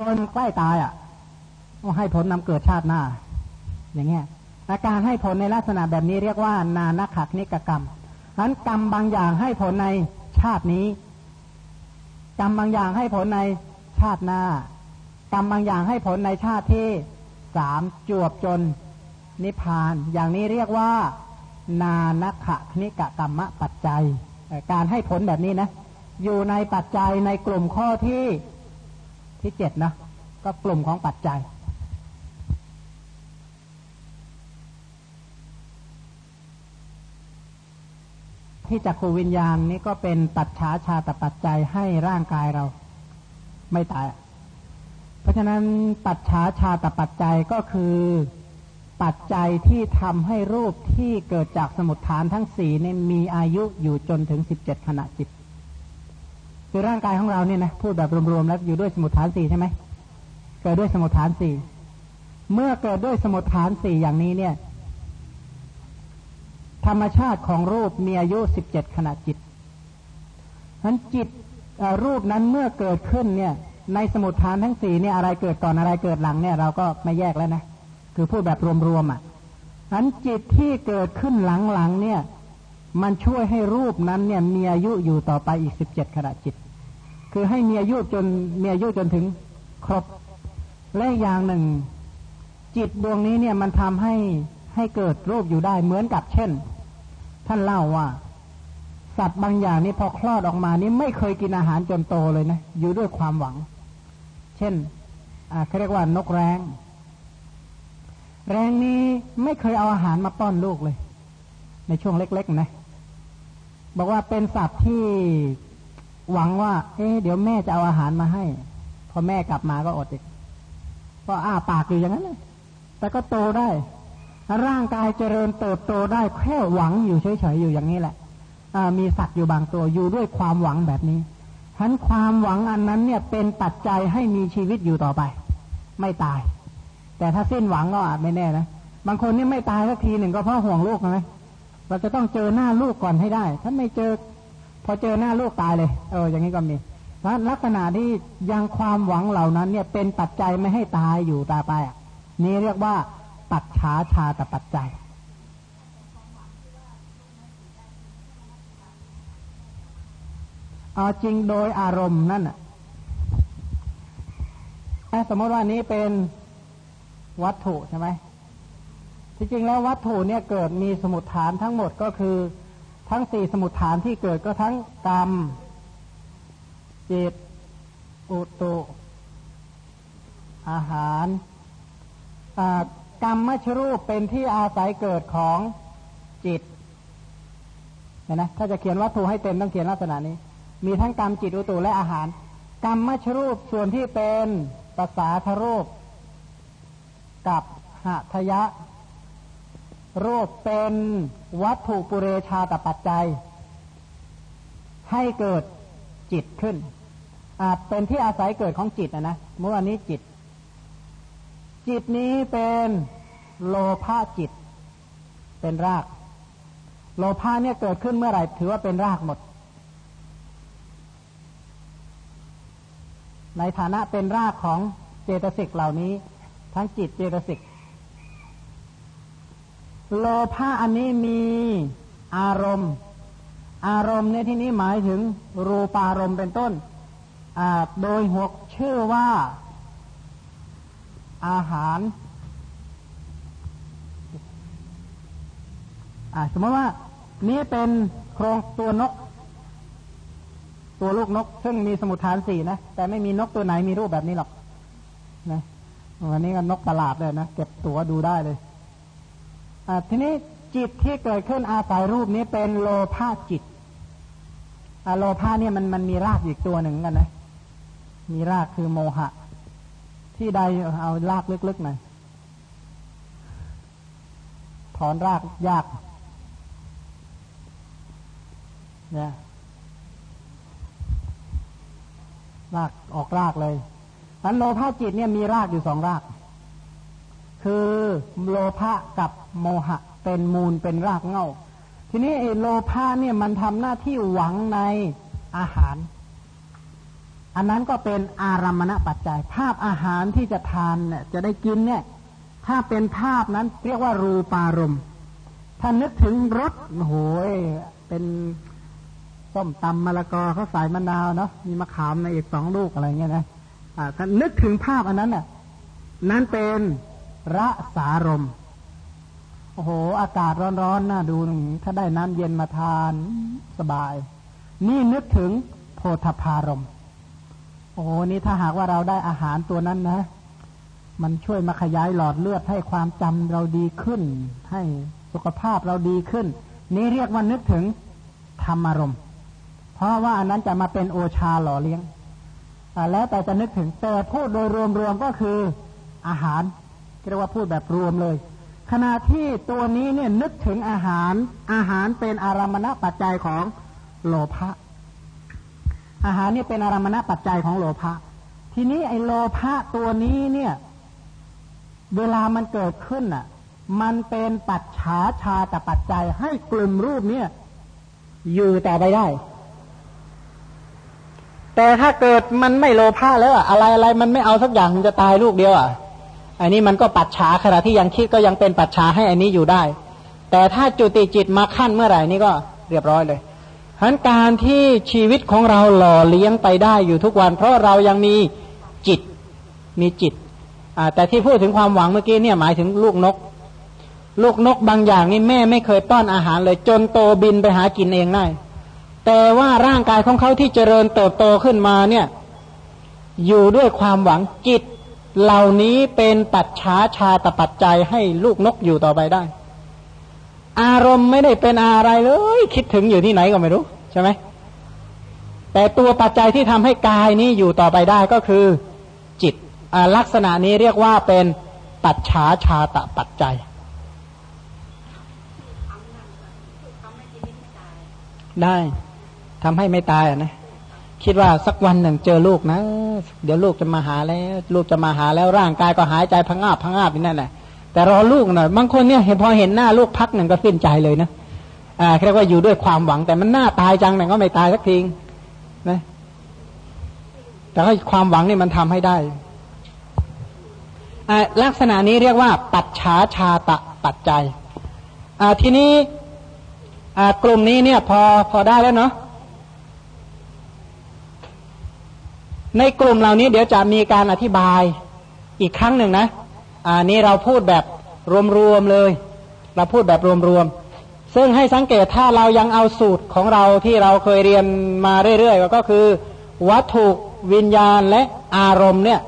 คนใกล้ตายอะให้ผลนำเกิดชาติหน้า อย่างเงี้ยอาการให้ผลในลักษณะแบบนี้เรียกว่า นานักขักนิกกรรมนั้นกรรมบางอย่างให้ผลในชาตินี้ กรรมบางอย่างให้ผลในชาติหน้า กรรมบางอย่างให้ผลในชาติที่สามจวบจนนิพพาน อย่างนี้เรียกว่า นานักขนิกกรรมปัจจัย การให้ผลแบบนี้นะ อยู่ในปัจจัยในกลุ่มข้อที่ ที่เจ็ดนะก็กลุ่มของปัจจัย ที่จักขูวิญญาณนี้ก็เป็นปัจฉาชาตปัจจัยให้ร่างกายเราไม่ตาย เพราะฉะนั้นปัจฉาชาตปัจจัยก็คือปัจจัยที่ทำให้รูปที่เกิดจากสมุดฐานทั้งสี่เนี่ยมีอายุอยู่จนถึงสิบเจ็ดขณะจิต คือร่างกายของเราเนี่ยนะพูดแบบรวมๆแล้วอยู่ด้วยสมุดฐานสี่ใช่ไหมเกิดด้วยสมุดฐานสี่เมื่อเกิดด้วยสมุดฐานสี่อย่างนี้เนี่ย ธรรมชาติของรูปมีอายุสิบเจ็ดขณะจิตนั้นจิตรูปนั้นเมื่อเกิดขึ้นเนี่ย ในสมุดฐานทั้งสี่เนี่ยอะไรเกิดก่อนอะไรเกิดหลังเนี่ย เราก็ไม่แยกแล้วนะคือพูดแบบรวมๆอะนั้นจิตที่เกิดขึ้นหลังๆเนี่ย มันช่วยให้รูปนั้นเนี่ยมีอายุอยู่ต่อไปอีกสิบเจ็ดขณะจิต คือให้มีอายุจนมีอายุจนถึงครบ และอย่างหนึ่ง จิตดวงนี้เนี่ยมันทำให้ให้เกิดรูปอยู่ได้เหมือนกับเช่น ท่านเล่าว่า สัตว์บางอย่างนี่พอคลอดออกมานี่ไม่เคยกินอาหารจนโตเลยนะอยู่ด้วยความหวัง เช่นอ่าเขาเรียกว่านกแร้งแรงนี้ไม่เคยเอาอาหารมาป้อนลูกเลย ในช่วงเล็ก ๆ นะ บอกว่าเป็นสัตว์ที่หวังว่า เอ๊เดี๋ยวแม่จะเอาอาหารมาให้ พอแม่กลับมาก็อดอีกก็อ้าปากอยู่อย่างนั้นเลยแต่ก็โตได้ ร่างกายเจริญเติบโตได้แค่หวังอยู่เฉยๆอยู่อย่างนี้แหละมีสัตว์อยู่บางตัวอยู่ด้วยความหวังแบบนี้ฉะนั้นความหวังอันนั้นเนี่ยเป็นปัจจัยให้มีชีวิตอยู่ต่อไป ไม่ตาย แต่ถ้าสิ้นหวังก็อาจไม่แน่นะบางคนนี่ไม่ตายสักทีหนึ่งก็เพราะห่วงลูกนะ เราจะต้องเจอหน้าลูกก่อนให้ได้ ถ้าไม่เจอ พอเจอหน้าลูกตายเลย เออ อย่างนี้ก็มีเพราะลักษณะที่ยังความหวังเหล่านั้น เนี่ยเป็นปัจจัยไม่ให้ตายอยู่ตาไปนี่เรียกว่า ปัจฉาชาตปัจจัยเอาจริงโดยอารมณ์นั่นอะสมมติว่านี้เป็นวัตถุใช่ไหม ที่จริงแล้ววัตถุเนี่ยเกิดมีสมุดฐานทั้งหมดก็คือทั้งสี่สมุดฐานที่เกิดก็ทั้งกรรมจิตอุตุอาหารกรรมมชรูปเป็นที่อาศัยเกิดของจิตเห็นไหมถ้าจะเขียนวัตถุให้เต็มต้องเขียนลักษณะนี้ มีทั้งกรรมจิตอุตุและอาหาร กรรมมชรูปส่วนที่เป็นภาษาทรูป กับหะทยะ รูปเป็นวัตถุปุเรชาตปัจจัย ให้เกิดจิตขึ้นอาจเป็นที่อาศัยเกิดของจิตนะนะเมื่อวันนี้จิต จิตนี้เป็นโลภะจิต เป็นราก โลภะเนี่ยเกิดขึ้นเมื่อไหร่ ถือว่าเป็นรากหมด ในฐานะเป็นรากของเจตสิกเหล่านี้ ทั้งจิตเจตสิก โลภะอันนี้มีอารมณ์ อารมณ์ในที่นี้หมายถึง รูปารมณ์เป็นต้นโดยหัวชื่อว่า อาหารสมมติว่า นี้เป็นโครงตัวนก ตัวลูกนก ซึ่งมีสมุทฐานสี่นะ แต่ไม่มีนกตัวไหนมีรูปแบบนี้หรอกนะวันนี้ก็นกประหลาดเลยนะ เก็บตัวดูได้เลย ทีนี้จิตที่เกิดขึ้นอาศัยรูปนี้เป็นโลภะจิตโลภะเนี่ยมันมันมีรากอีกตัวหนึ่งกันนะ มีรากคือโมหะ ที่ใดเอารากลึกๆหน่อยถอนรากยากเนี่ยรากออกรากเลยอันโลภะจิตเนี่ยมีรากอยู่สองราก คือโลภะกับโมหะ เป็นมูลเป็นรากเง่าทีนี้ไอ้โลภะเนี่ยมันทำหน้าที่หวังในอาหาร อันนั้นก็เป็นอารมณปัจจัย ภาพอาหารที่จะทานเนี่ยจะได้กินเนี่ย ถ้าเป็นภาพนั้นเรียกว่ารูปารมณ์ถ้านึกถึงรสโหยเป็นส้มตำมะละกอเขาใส่มะนาวเนาะมีมะขามในอีกสองลูกอะไรเงี้ยนะอ่าถ้านึกถึงภาพอันนั้นน่ะ นั้นเป็น ระสารม โอ้โห อากาศร้อนๆน่าดูถ้าได้น้ำเย็นมาทานสบาย นี่นึกถึงโพธพารม โอ้โห นี่ถ้าหากว่าเราได้อาหารตัวนั้นนะ มันช่วยมาขยายหลอดเลือดให้ความจำเราดีขึ้น ให้สุขภาพเราดีขึ้น นี่เรียกว่านึกถึงธรรมารม เพราะว่าอันนั้นจะมาเป็นโอชาหล่อเลี้ยงแล้วแต่จะนึกถึงแต่พูดโดยรวมๆก็คืออาหาร เรียกว่าพูดแบบรวมเลย ขณะที่ตัวนี้เนี่ยนึกถึงอาหารอาหารเป็นอารามณปัจจัยของโลภะอาหารเนี่ยเป็นอารามณปัจจัยของโลภะทีนี้ไอ้โลภะตัวนี้เนี่ย เวลามันเกิดขึ้นอะ มันเป็นปัจฉาชาตปัจจัยให้กลุ่มรูปเนี่ย อยู่ต่อไปได้ แต่ถ้าเกิดมันไม่โลภะแล้วอะอะไรอะไรมันไม่เอาสักอย่างมันจะตายลูกเดียวอะ อันนี้มันก็ปัจฉาขณะที่ยังคิดก็ยังเป็นปัจฉาให้อันนี้อยู่ได้ แต่ถ้าจุติจิตมาขั้นเมื่อไหร่นี่ก็เรียบร้อยเลยฉะนั้นการที่ชีวิตของเราหล่อเลี้ยงไปได้อยู่ทุกวัน เพราะเรายังมีจิตมีจิตแต่ที่พูดถึงความหวังเมื่อกี้เนี่ยหมายถึงลูกนก ลูกนกบางอย่างนี่แม่ไม่เคยป้อนอาหารเลย จนโตบินไปหากินเองได้แต่ว่าร่างกายของเขาที่เจริญเติบโตขึ้นมาเนี่ย อยู่ด้วยความหวังจิต เหล่านี้เป็นปัจฉาชาตปัจจัยให้ลูกนกอยู่ต่อไปได้ อารมณ์ไม่ได้เป็นอะไรเลย คิดถึงอยู่ที่ไหนก็ไม่รู้ใช่ไหมแต่ตัวปัจจัยที่ทำให้กายนี้อยู่ต่อไปได้ก็คือ จิตลักษณะนี้เรียกว่าเป็นปัจฉาชาตปัจจัย ได้ทำให้ไม่ตายอะนะ คิดว่าสักวันหนึ่งเจอลูกนะ เดี๋ยวลูกจะมาหาแล้ว ลูกจะมาหาแล้วร่างกายก็หายใจพังอาบพังอาบนั่นแหละแต่รอลูกหน่อยบางคนเนี่ยเห็นพอเห็นหน้าลูกพักหนึ่งก็สิ้นใจเลยนะอ่าเรียกว่าอยู่ด้วยความหวังแต่มันหน้าตายจังแต่ก็ไม่ตายสักทีนะแต่ก็ความหวังนี่มันทำให้ได้ลักษณะนี้เรียกว่า ปัจฉาชาตะปัจจัยทีนี้กลุ่มนี้เนี่ยพอพอได้แล้วเนาะ ในกลุ่มเหล่านี้เดี๋ยวจะมีการอธิบายอีกครั้งหนึ่งนะอ่านี้เราพูดแบบรวมๆเลย เราพูดแบบรวมๆ ซึ่งให้สังเกตถ้าเรายังเอาสูตรของเราที่เราเคยเรียนมาเรื่อยๆ ก็คือ วัตถุวิญญาณและอารมณ์เนี่ย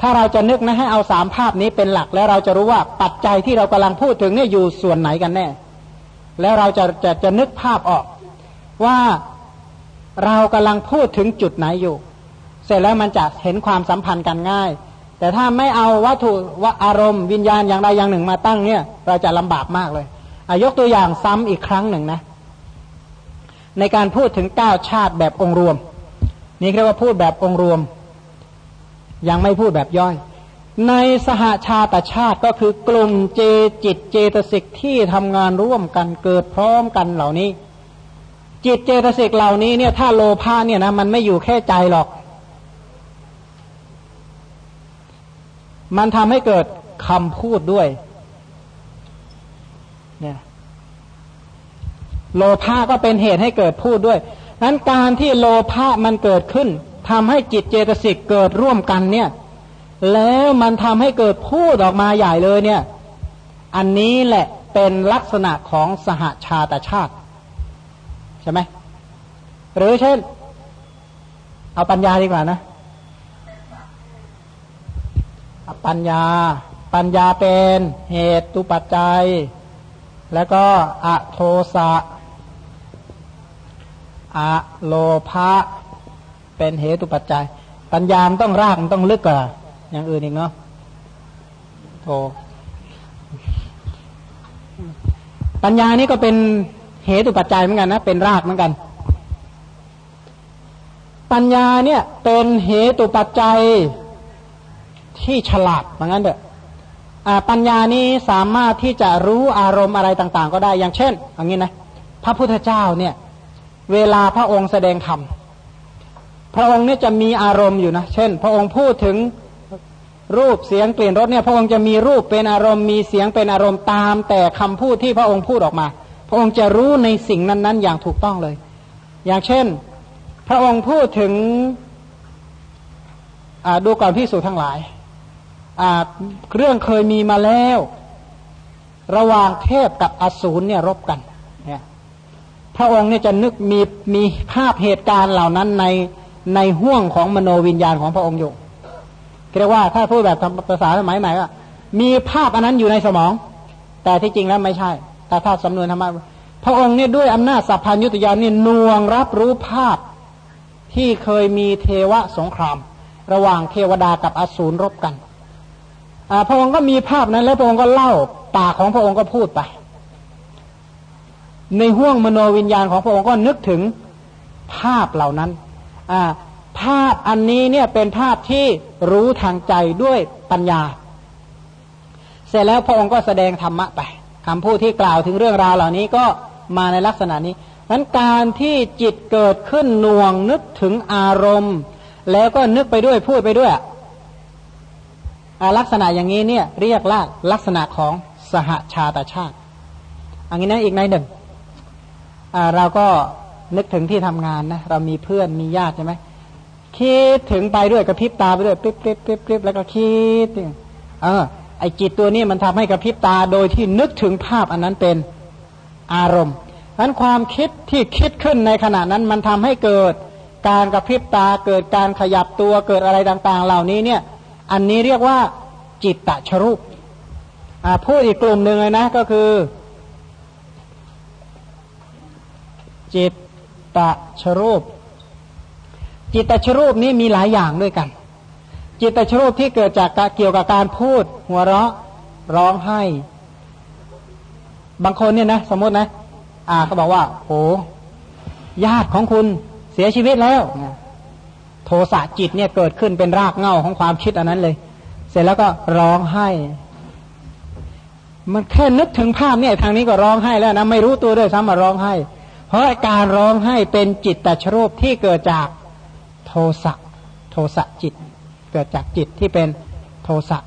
ถ้าเราจะนึกนะให้เอาสามภาพนี้เป็นหลัก แล้วเราจะรู้ว่าปัจจัยที่เรากำลังพูดถึงเนี่ยอยู่ส่วนไหนกันแน่ แล้วเราจะจะจะนึกภาพออกว่าเรากำลังพูดถึงจุดไหนอยู่ เสร็จแล้วมันจะเห็นความสัมพันธ์กันง่าย แต่ถ้าไม่เอาวัตถุว่าอารมณ์วิญญาณอย่างใดอย่างหนึ่งมาตั้งเนี่ยเราจะลำบากมากเลยอายกตัวอย่างซ้ำอีกครั้งหนึ่งนะในการพูดถึงเก้าชาติแบบองค์รวม นี่เรียกว่าพูดแบบองค์รวม ยังไม่พูดแบบย่อย ในสหาชาติชาติก็คือกลุ่มเจจิตเจตสิกที่ทำงานร่วมกันเกิดพร้อมกันเหล่านี้ จิตเจตสิกเหล่านี้เนี่ยถ้าโลภะเนี่ยนะมันไม่อยู่แค่ใจหรอก มันทำให้เกิดคำพูดด้วยเนี่ยโลภะก็เป็นเหตุให้เกิดพูดด้วยนั้นการที่โลภะมันเกิดขึ้นทำให้จิตเจตสิกเกิดร่วมกันเนี่ย แล้วมันทำให้เกิดพูดออกมาใหญ่เลยเนี่ย อันนี้แหละเป็นลักษณะของสหาชาตชาติ ใช่ไหมหรือเช่น เอาปัญญาดีกว่านะ ปัญญา ปัญญาเป็นเหตุตุปัจจัย แล้วก็อะโทสะอะโลภะเป็นเหตุปัจจัย ปัญญามต้องรากมันต้องลึกกว่าอย่างอื่นอีกเนาะโธปัญญานี่ก็เป็นเหตุปัจจัยเหมือนกันนะเป็นรากเหมือนกัน ปัญญาเนี่ยเป็นเหตุปัจจัย ที่ฉลาดเหมือนกันเถอะปัญญานี้สามารถที่จะรู้อารมณ์อะไรต่างๆ ก็ได้อย่างเช่นอย่างนี้นะพระพุทธเจ้าเนี่ย เวลาพระองค์แสดงธรรมพระองค์เนี่ยจะมีอารมณ์อยู่นะเช่น พระองค์พูดถึงรูปเสียงกลิ่นรสเนี่ย พระองค์จะมีรูปเป็นอารมณ์มีเสียงเป็นอารมณ์ตาม แต่คำพูดที่พระองค์พูดออกมา พระองค์จะรู้ในสิ่งนั้นๆ อย่างถูกต้องเลย อย่างเช่น พระองค์พูดถึงดูก่อนพิสูจทั้งหลาย เรื่องเคยมีมาแล้ว ระหว่างเทพกับอสูรเนี่ยรบกันเนี่ยพระองค์เนี่ยจะนึกมีมีภาพเหตุการณ์เหล่านั้นในในห่วงของมโนวิญญาณของพระองค์อยู่เรียกว่าถ้าพูดแบบภาษาสมัยใหม่ก็มีภาพอันนั้นอยู่ในสมอง แต่ที่จริงแล้วไม่ใช่ แต่ถ้าสำนวนธรรมะพระองค์เนี่ยด้วยอำนาจสัพพัญยุตยานนี่นวงรับรู้ภาพที่เคยมีเทวสงคราม ระหว่างเทวดากับอสูรรบกัน พระองค์ก็มีภาพนั้น แล้วพระองค์ก็เล่าปากของพระองค์ก็พูดไป ในห่วงมโนวิญญาณของพระองค์ก็นึกถึงภาพเหล่านั้นภาพอันนี้เนี่ยเป็นภาพที่รู้ทางใจด้วยปัญญา เสร็จแล้วพระองค์ก็แสดงธรรมะไปคำพูดที่กล่าวถึงเรื่องราวเหล่านี้ก็มาในลักษณะนี้นั้นการที่จิตเกิดขึ้นน่วงนึกถึงอารมณ์ แล้วก็นึกไปด้วยพูดไปด้วย ลักษณะอย่างนี้เนี่ยเรียกว่าลักษณะของสหชาตชาติ อันนี้นะอีกในหนึ่งเราก็นึกถึงที่ทำงานนะเรามีเพื่อนมีญาติใช่ไหมคิดถึงไปด้วยกระพริบตาไปด้วยปิ๊บปิ๊บปิ๊บปิ๊บแล้วก็คิดเออไอจิตตัวนี้มันทำให้กระพริบตาโดยที่นึกถึงภาพอันนั้นเป็นอารมณ์นั้นความคิดที่คิดขึ้นในขณะนั้นมันทำให้เกิดการกระพริบตาเกิดการขยับตัวเกิดอะไรต่าง ๆ เหล่านี้เนี่ย อันนี้เรียกว่าจิตตะชรูปพูดอีกกลุ่มหนึ่งเลยนะก็คือ จิตตะชรูป จิตตะชรูปนี้มีหลายอย่างด้วยกัน จิตตะชรูปที่เกิดจากเกี่ยวกับการพูด หัวเราะร้องไห้ บางคนเนี่ยนะ สมมตินะ อ่าเขาบอกว่าโอ้ญาติของคุณเสียชีวิตแล้ว โทสะจิตเนี่ยเกิดขึ้นเป็นรากเหง้าของความคิดอันนั้นเลย เสร็จแล้วก็ร้องไห้ มันแค่นึกถึงภาพเนี่ยทางนี้ก็ร้องไห้แล้วนะไม่รู้ตัวด้วยซ้ำมาร้องไห้ เพราะการร้องไห้เป็นจิตแต่ชรูปที่เกิดจากโทสะโทสะจิต เกิดจากจิตที่เป็นโทสะ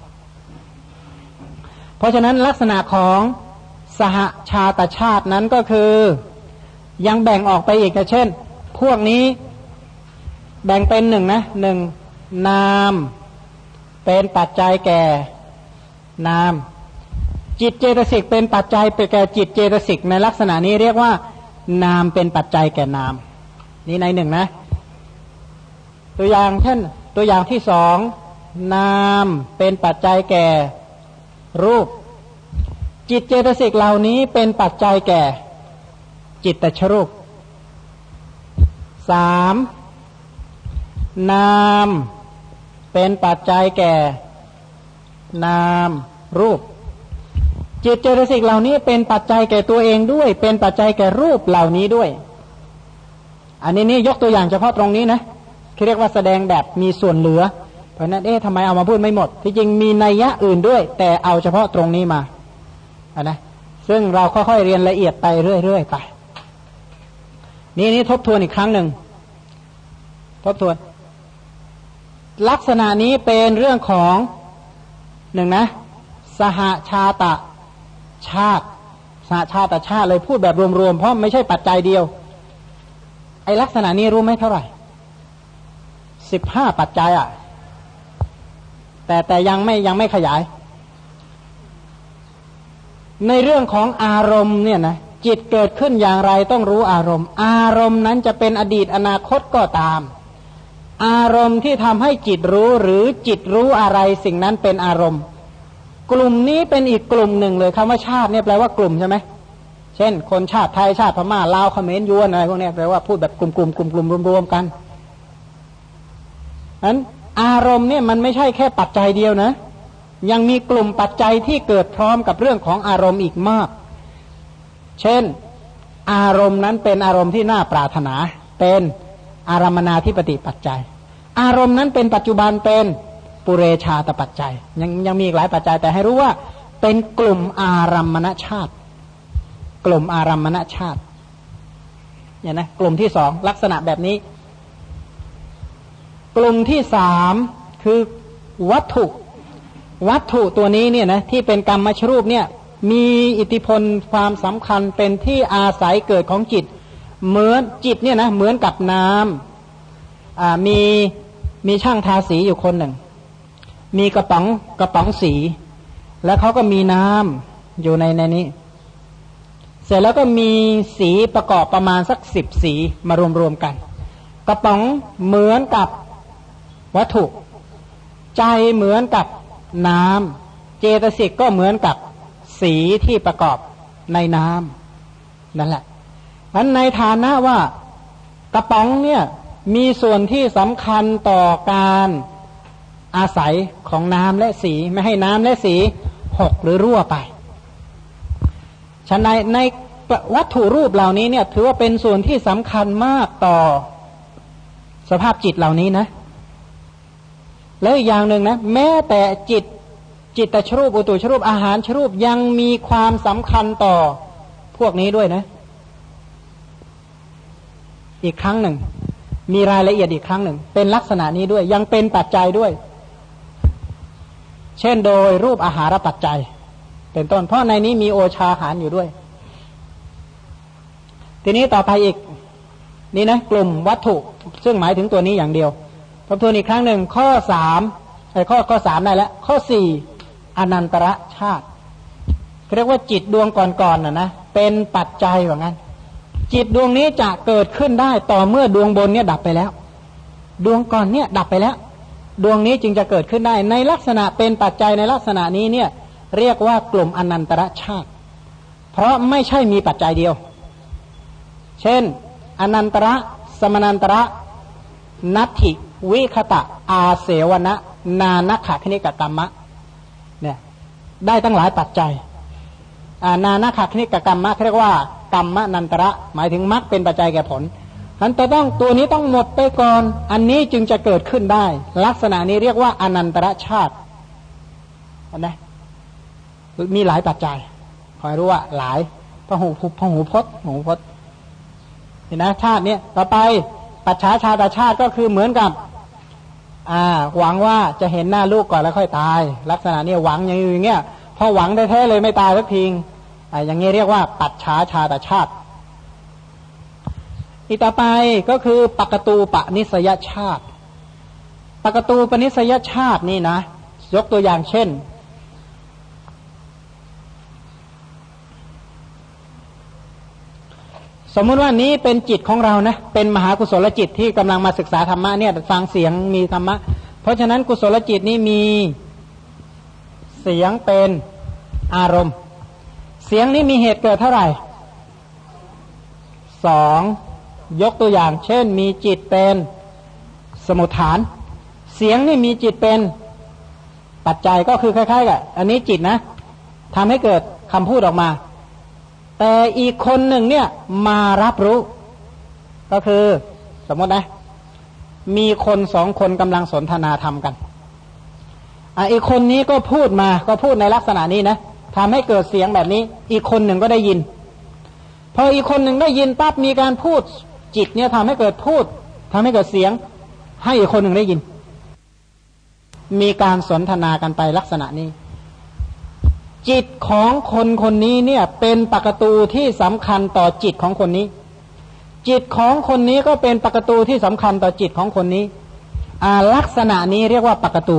เพราะฉะนั้นลักษณะของสหชาตชาตินั้นก็คือยังแบ่งออกไปอีกเช่น พวกนี้ แบ่งเป็นหนึ่งนะหนึ่งนามเป็นปัจจัยแก่นาม จิตเจตสิกเป็นปัจจัยไปแก่จิตเจตสิกในลักษณะนี้เรียกว่า นามเป็นปัจจัยแก่นาม นี่ในหนึ่งนะ ตัวอย่างเช่นตัวอย่างที่สองนามเป็นปัจจัยแก่รูป จิตเจตสิกเหล่านี้เป็นปัจจัยแก่ จิตตชรูปสาม นามเป็นปัจจัยแก่ นามรูป จิตเจตสิกเหล่านี้เป็นปัจจัยแก่ตัวเองด้วย เป็นปัจจัยแก่รูปเหล่านี้ด้วย อันนี้นี่ยกตัวอย่างเฉพาะตรงนี้นะเรียกว่าแสดงแบบมีส่วนเหลือ เพราะนั้นเอ๊ะทำไมเอามาพูดไม่หมด ที่จริงมีนัยยะอื่นด้วย แต่เอาเฉพาะตรงนี้มานะซึ่งเราค่อยๆเรียนละเอียดไปเรื่อยๆไปนี่นี่ทบทวนอีกครั้งหนึ่งทบทวน ลักษณะนี้เป็นเรื่องของหนึ่งนะ สหาชาตะชาติ สหาชาตชาติเลยพูดแบบรวมๆ เพราะไม่ใช่ปัจจัยเดียว ไอลักษณะนี้รู้ไหมเท่าไหร่สิบห้าปัจจัยอะ แต่แต่ยังไม่ยังไม่ขยาย ในเรื่องของอารมณ์เนี่ยนะจิตเกิดขึ้นอย่างไรต้องรู้อารมณ์ อารมณ์นั้นจะเป็นอดีตอนาคตก็ตาม อารมณ์ที่ทำให้จิตรู้หรือจิตรู้อะไรสิ่งนั้นเป็นอารมณ์ กลุ่มนี้เป็นอีกกลุ่มหนึ่งเลยคำว่าชาติเนี่ยแปลว่ากลุ่มใช่ไหมเช่น คนชาติไทยชาติพม่าลาวเขมรยวนอะไรพวกนี้แปลว่าพูดแบบกลุ่มๆกลุ่มๆรวมๆกันนั้นอารมณ์เนี่ยมันไม่ใช่แค่ปัจจัยเดียวนะ ยังมีกลุ่มปัจจัยที่เกิดพร้อมกับเรื่องของอารมณ์อีกมาก เช่น อารมณ์นั้นเป็นอารมณ์ที่น่าปรารถนา เป็น อารมนาที่ปฏิปัจจัย อารมณ์นั้นเป็นปัจจุบันเป็นปุเรชาตปัจจัย ยังยังมีอีกหลายปัจจัยแต่ให้รู้ว่าเป็นกลุ่มอารมณชาติ กลุ่มอารมณชาติเนี่ยนะกลุ่มที่สองลักษณะแบบนี้ กลุ่มที่สามคือวัตถุ วัตถุตัวนี้เนี่ยนะที่เป็นกรรมชรูปเนี่ยมีอิทธิพลความสำคัญเป็นที่อาศัยเกิดของจิต เหมือนจิตเนี่ยนะเหมือนกับน้ำมีมีช่างทาสีอยู่คนหนึ่ง มีกระป๋องกระป๋องสี แล้วเขาก็มีน้ำอยู่ในในนี้ เสร็จแล้วก็มีสีประกอบประมาณสักสิบสีมารวมๆกัน กระป๋องเหมือนกับวัตถุ ใจเหมือนกับน้ำเจตสิกก็เหมือนกับสีที่ประกอบในน้ำนั่นแหละ นั้นในฐานะว่ากระป๋องเนี่ยมีส่วนที่สำคัญต่อการอาศัยของน้ำและสีไม่ให้น้ำและสีหกหรือรั่วไปฉะนั้นในวัตถุรูปเหล่านี้เนี่ย ถือว่าเป็นส่วนที่สำคัญมากต่อสภาพจิตเหล่านี้นะ แล้วอีกอย่างหนึ่งนะ แม้แต่จิตจิตตชรูปอุตุชรูปอาหารชรูปยังมีความสำคัญต่อพวกนี้ด้วยนะ อีกครั้งหนึ่ง มีรายละเอียดอีกครั้งหนึ่ง เป็นลักษณะนี้ด้วย ยังเป็นปัจจัยด้วย เช่นโดยรูปอาหารปัจจัย เป็นต้น เพราะในนี้มีโอชาหารอยู่ด้วย ทีนี้ต่อไปอีก นี่นะกลุ่มวัตถุ ซึ่งหมายถึงตัวนี้อย่างเดียวทบทวนอีกครั้งหนึ่งข้อสามไอ้ข้อข้อสามได้แล้ว ข้อสี่อนันตระชาติเรียกว่าจิตดวงก่อนๆน่ะนะเป็นปัจจัยว่างั้น จิตดวงนี้จะเกิดขึ้นได้ต่อเมื่อดวงบนเนี่ยดับไปแล้ว ดวงก่อนเนี่ยดับไปแล้ว ดวงนี้จึงจะเกิดขึ้นได้ ในลักษณะเป็นปัจจัยในลักษณะนี้เนี่ยเรียกว่ากลุ่มอนันตระชาติ เพราะไม่ใช่มีปัจจัยเดียว เช่น อนันตระสมนันตระนัตถิวิคตะ อาเสวนะ นานักขะคณิกกรรมะเนี่ยได้ตั้งหลายปัจจัย นานาคคณิกกรรมมะเรียกว่ากรรมนันตระ หมายถึงมรรคเป็นปัจจัยแก่ผลอันแต่ต้องตัวนี้ต้องหมดไปก่อน อันนี้จึงจะเกิดขึ้นได้ ลักษณะนี้เรียกว่าอนันตระชาตินะมีหลายปัจจัยคอยรู้ว่าหลายพหูพหูพจน์หูพจน์เห็นนะชาติเนี้ยต่อไปปัจฉาชาตชาติก็คือเหมือนกับ อ่า หวังว่าจะเห็นหน้าลูกก่อนแล้วค่อยตาย ลักษณะนี้หวังอย่างเงี้ย พอหวังได้แท้เลยไม่ตายสักทีอย่างนี้เรียกว่าปัจฉาชาตชาติ อีกต่อไปก็คือปกตูปนิสยชาติ ปกตูปนิสยชาตินี่นะ ยกตัวอย่างเช่น สมมุติว่านี้เป็นจิตของเรานะ เป็นมหากุศลจิตที่กำลังมาศึกษาธรรมะเนี่ยฟังเสียงมีธรรมะ เพราะฉะนั้นกุศลจิตนี้มีเสียงเป็น อารมณ์ เสียงนี้มีเหตุเกิดเท่าไหร่สองยกตัวอย่างเช่น มีจิตเป็นสมุทฐาน เสียงนี่มีจิตเป็นปัจจัยก็คือคล้ายๆกับอันนี้จิตนะทำให้เกิดคำพูดออกมา แต่อีกคนหนึ่งเนี่ยมารับรู้ ก็คือสมมตินะ มีคนสองคนกำลังสนทนาธรรมกันอะอีกคนนี้ก็พูดมาก็พูดในลักษณะนี้นะ ทำให้เกิดเสียงแบบนี้ อีกคนหนึ่งก็ได้ยิน พออีกคนหนึ่งได้ยินปั๊บมีการพูดจิตเนี่ยทำให้เกิดพูดทำให้เกิดเสียง ให้อีกคนหนึ่งได้ยิน มีการสนทนากันไปลักษณะนี้ จิตของคนคนนี้เนี่ยเป็นปกตูที่สำคัญต่อจิตของคนนี้ จิตของคนนี้ก็เป็นปกตูที่สำคัญต่อจิตของคนนี้ลักษณะนี้เรียกว่าปกตู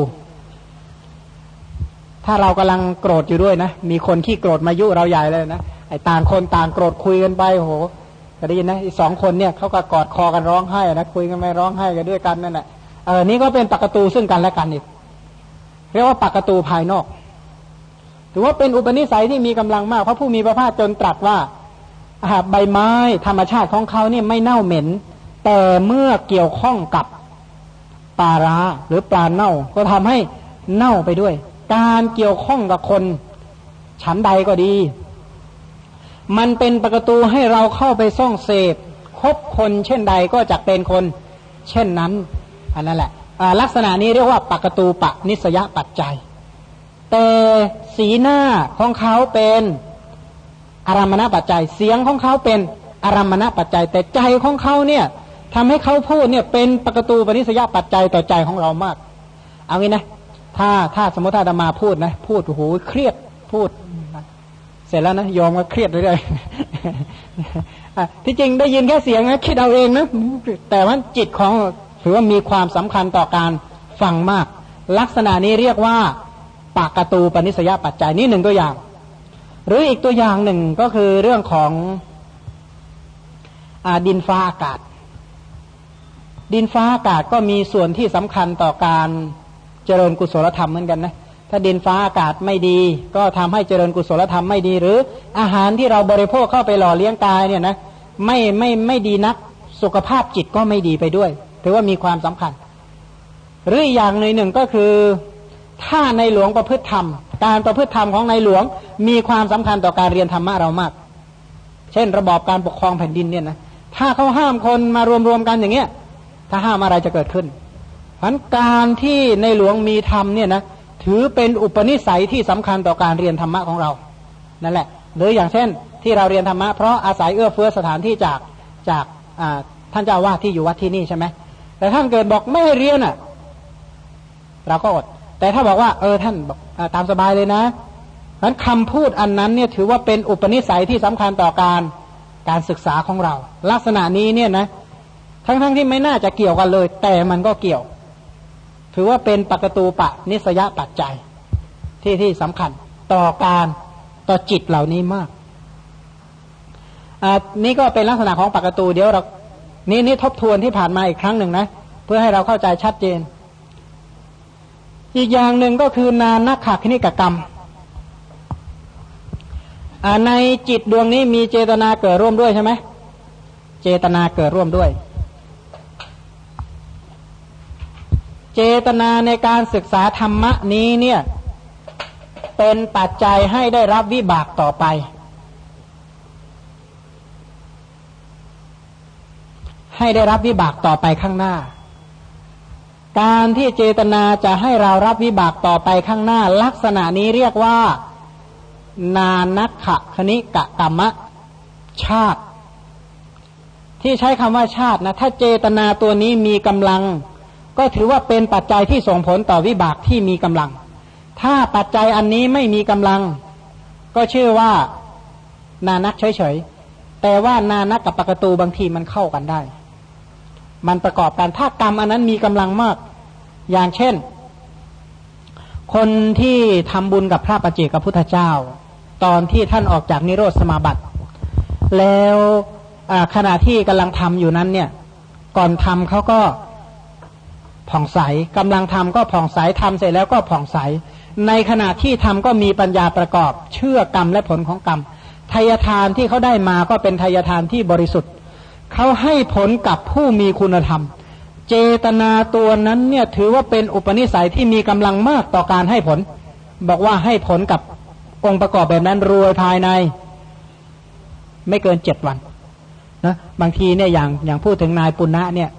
ถ้าเรากำลังโกรธอยู่ด้วยนะ มีคนขี้โกรธมายุเราใหญ่เลยนะไอ้ต่างคนต่างโกรธคุยกันไปโหได้ยินนะสองคนเนี่ยเขาก็กอดคอกันร้องไห้นะคุยกันไม่ร้องไห้กันด้วยกันนั่นแหละเออนี่ก็เป็นปกตูซึ่งกันและกันอีกเรียกว่าปกตูภายนอกถือว่าเป็นอุปนิสัยที่มีกำลังมากพระผู้มีพระภาคจนตรัสว่าใบไม้ธรรมชาติของเขาเนี่ยไม่เน่าเหม็น แต่เมื่อเกี่ยวข้องกับปลาร้าหรือปลาเน่า ก็ทำให้เน่าไปด้วย การเกี่ยวข้องกับคน ฉันใดก็ดี มันเป็นประตูให้เราเข้าไปซ่องเสพคบคนเช่นใดก็จะเป็นคน เช่นนั้นอันนั้นแหละลักษณะนี้เรียกว่าปกตูปะนิสยปัจจัย แต่สีหน้าของเขาเป็นอารมณปัจจัย เสียงของเขาเป็นอารมณปัจจัย แต่ใจของเขาเนี่ยทำให้เขาพูดเนี่ยเป็นปกตูปนิสยปัจจัยต่อใจของเรามาก เอางี้นะ ถ้าถ้าสมมติถ้าธรรมาพูดนะพูดโอ้โหเครียดพูด เสร็จแล้วนะยอมก็เครียดเรื่อยๆที่จริงได้ยินแค่เสียงนะคิดเอาเองนะแต่ว่าจิตของถือว่ามีความสำคัญต่อการฟังมาก ลักษณะนี้เรียกว่าปากตูปนิสยปัจจัยนี่หนึ่งตัวอย่าง หรืออีกตัวอย่างหนึ่งก็คือเรื่องของอดินฟ้าอากาศ ดินฟ้าอากาศก็มีส่วนที่สำคัญต่อการ เจริญกุศลธรรมเหมือนกันนะถ้าดินฟ้าอากาศไม่ดี ก็ทำให้เจริญกุศลธรรมไม่ดี หรืออาหารที่เราบริโภคเข้าไปหล่อเลี้ยงกายเนี่ยนะไม่ไม่ไม่ดีนักสุขภาพจิตก็ไม่ดีไปด้วย ถือว่ามีความสำคัญ หรืออีกอย่างหนึ่งก็คือถ้าในหลวงประพฤติธรรม การประพฤติธรรมของในหลวง มีความสำคัญต่อการเรียนธรรมะเรามาก เช่น ระบอบการปกครองแผ่นดินเนี่ยนะถ้าเขาห้ามคนมารวมๆกันอย่างเงี้ย ถ้าห้ามอะไรจะเกิดขึ้น พันการที่ในหลวงมีธรรมเนี่ยนะถือเป็นอุปนิสัยที่สำคัญต่อการเรียนธรรมะของเรา นั่นแหละ หรืออย่างเช่นที่เราเรียนธรรมะเพราะอาศัยเอื้อเฟื้อสถานที่จากจากท่านเจ้าวาดที่อยู่วัดที่นี่ใช่ไหมแต่ท่านเกิดบอกไม่ให้เรียนอะ เราก็อด แต่ถ้าบอกว่า เออท่านบอกตามสบายเลยนะนั้นคำพูดอันนั้นเนี่ยถือว่าเป็นอุปนิสัยที่สำคัญต่อการการศึกษาของเรา ลักษณะนี้เนี่ยนะ ทั้งๆทที่ไม่น่าจะเกี่ยวกันเลย แต่มันก็เกี่ยว ถือว่าเป็นปกตูปะนิสยปัจจัย ที่ที่สำคัญต่อการต่อจิตเหล่านี้มากอ่านี่ก็เป็นลักษณะของปกตูเดี๋ยวเรานี่นี่ทบทวนที่ผ่านมาอีกครั้งหนึ่งนะ เพื่อให้เราเข้าใจชัดเจน อีกอย่างหนึ่งก็คือนานักขคณิกกรรมในจิตดวงนี้มีเจตนาเกิดร่วมด้วยใช่ไหม เจตนาเกิดร่วมด้วย เจตนาในการศึกษาธรรมะนี้เนี่ย เป็นปัจจัยให้ได้รับวิบากต่อไป ให้ได้รับวิบากต่อไปข้างหน้า การที่เจตนาจะให้เรารับวิบากต่อไปข้างหน้า ลักษณะนี้เรียกว่า นานักขะคณิกะกรรมะ ชาติ ที่ใช้คำว่าชาตินะถ้าเจตนาตัวนี้มีกำลัง ก็ถือว่าเป็นปัจจัยที่ส่งผลต่อวิบากที่มีกำลัง ถ้าปัจจัยอันนี้ไม่มีกำลัง ก็ชื่อว่านานักเฉยๆ แต่ว่านานักกับปกตูบางทีมันเข้ากันได้ มันประกอบกัน ถ้ากรรมอันนั้นมีกำลังมาก อย่างเช่น คนที่ทำบุญกับพระปฏิเจกับพุทธเจ้า ตอนที่ท่านออกจากนิโรธสมาบัติ แล้วขณะที่กำลังทำอยู่นั้นเนี่ย ก่อนทำเขาก็ ผ่องใสกำลังทำก็ผ่องใสทำเสร็จแล้วก็ผ่องใส ในขณะที่ทำก็มีปัญญาประกอบ เชื่อกรรมและผลของกรรมทายทานที่เขาได้มาก็เป็นทายทานที่บริสุทธิ์เขาให้ผลกับผู้มีคุณธรรม เจตนาตัวนั้นเนี่ยถือว่าเป็นอุปนิสัยที่มีกำลังมากต่อการให้ผล บอกว่าให้ผลกับองค์ประกอบแบบนั้นรวยภายใน ไม่เกินเจ็ดวันนะบางทีเนี่ยอย่างอย่างพูดถึงนายปุณณะเนี่ย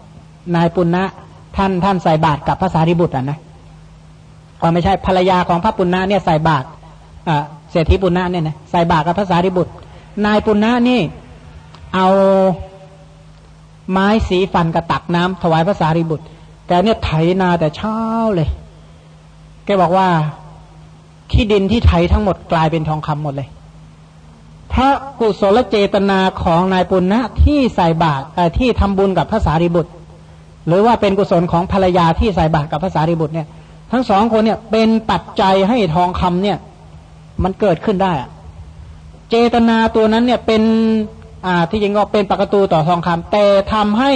นายปุณณะ ท่านท่านใส่บาตรกับพระสารีบุตรอะนะก็ไม่ใช่ภรรยาของพระปุณณะเนี่ยใส่บาตรเศรษฐีปุณณะเนี่ยนะใส่บาตรกับพระสารีบุตร นายปุณณะนี่เอาไม้สีฟันกระตักน้ำถวายพระสารีบุตรแกเนี่ยไถนาแต่เช้าเลย แกบอกว่าขี้ดินที่ไถทั้งหมดกลายเป็นทองคำหมดเลยพระกุศลเจตนาของนายปุณณะที่ใส่บาตรที่ทำบุญกับพระสารีบุตร หรือว่าเป็นกุศลของภรรยาที่ใส่บาตรกับพระสารีบุตรเนี่ย ทั้งสองคนเนี่ยเป็นปัจจัยให้ทองคำเนี่ย มันเกิดขึ้นได้อะเจตนาตัวนั้นเนี่ยเป็นอ่าที่จริงก็เป็นปกตูต่อทองคำแต่ทำให้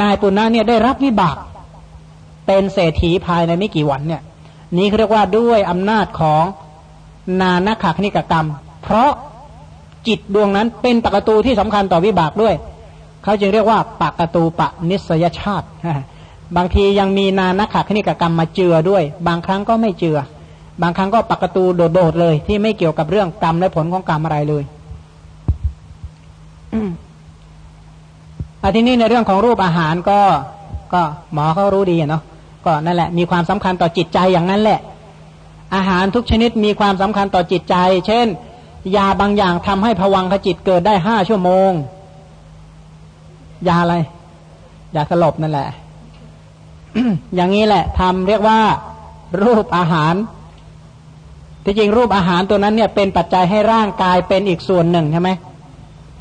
นายปุณณะเนี่ยได้รับวิบาก เป็นเศรษฐีภายในไม่กี่วันเนี่ย นี้เรียกว่าด้วยอำนาจของนานาคาคณิกกรรม เพราะจิตดวงนั้นเป็นปกตูที่สำคัญต่อวิบากด้วย เขาจึงเรียกว่าปากตูปนิสยชาติ บางทียังมีนานาคาคณิกกรรมมาเจือด้วย บางครั้งก็ไม่เจือ บางครั้งก็ปากตูโดดๆเลย ที่ไม่เกี่ยวกับเรื่องกรรมและผลของกรรมอะไรเลยอาทีนี้ในเรื่องของรูปอาหารก็ก็หมอเขารู้ดีเนาะก็นั่นแหละ มีความสำคัญต่อจิตใจอย่างนั้นแหละ อาหารทุกชนิดมีความสำคัญต่อจิตใจ เช่น ยาบางอย่างทำให้ผวังขจิตเกิดได้ห้าชั่วโมง ยาอะไร ยาสลบนั่นแหละ อย่างนี้แหละทำเรียกว่า รูปอาหาร ที่จริงรูปอาหารตัวนั้นเนี่ย เป็นปัจจัยให้ร่างกายเป็นอีกส่วนหนึ่งใช่ไหม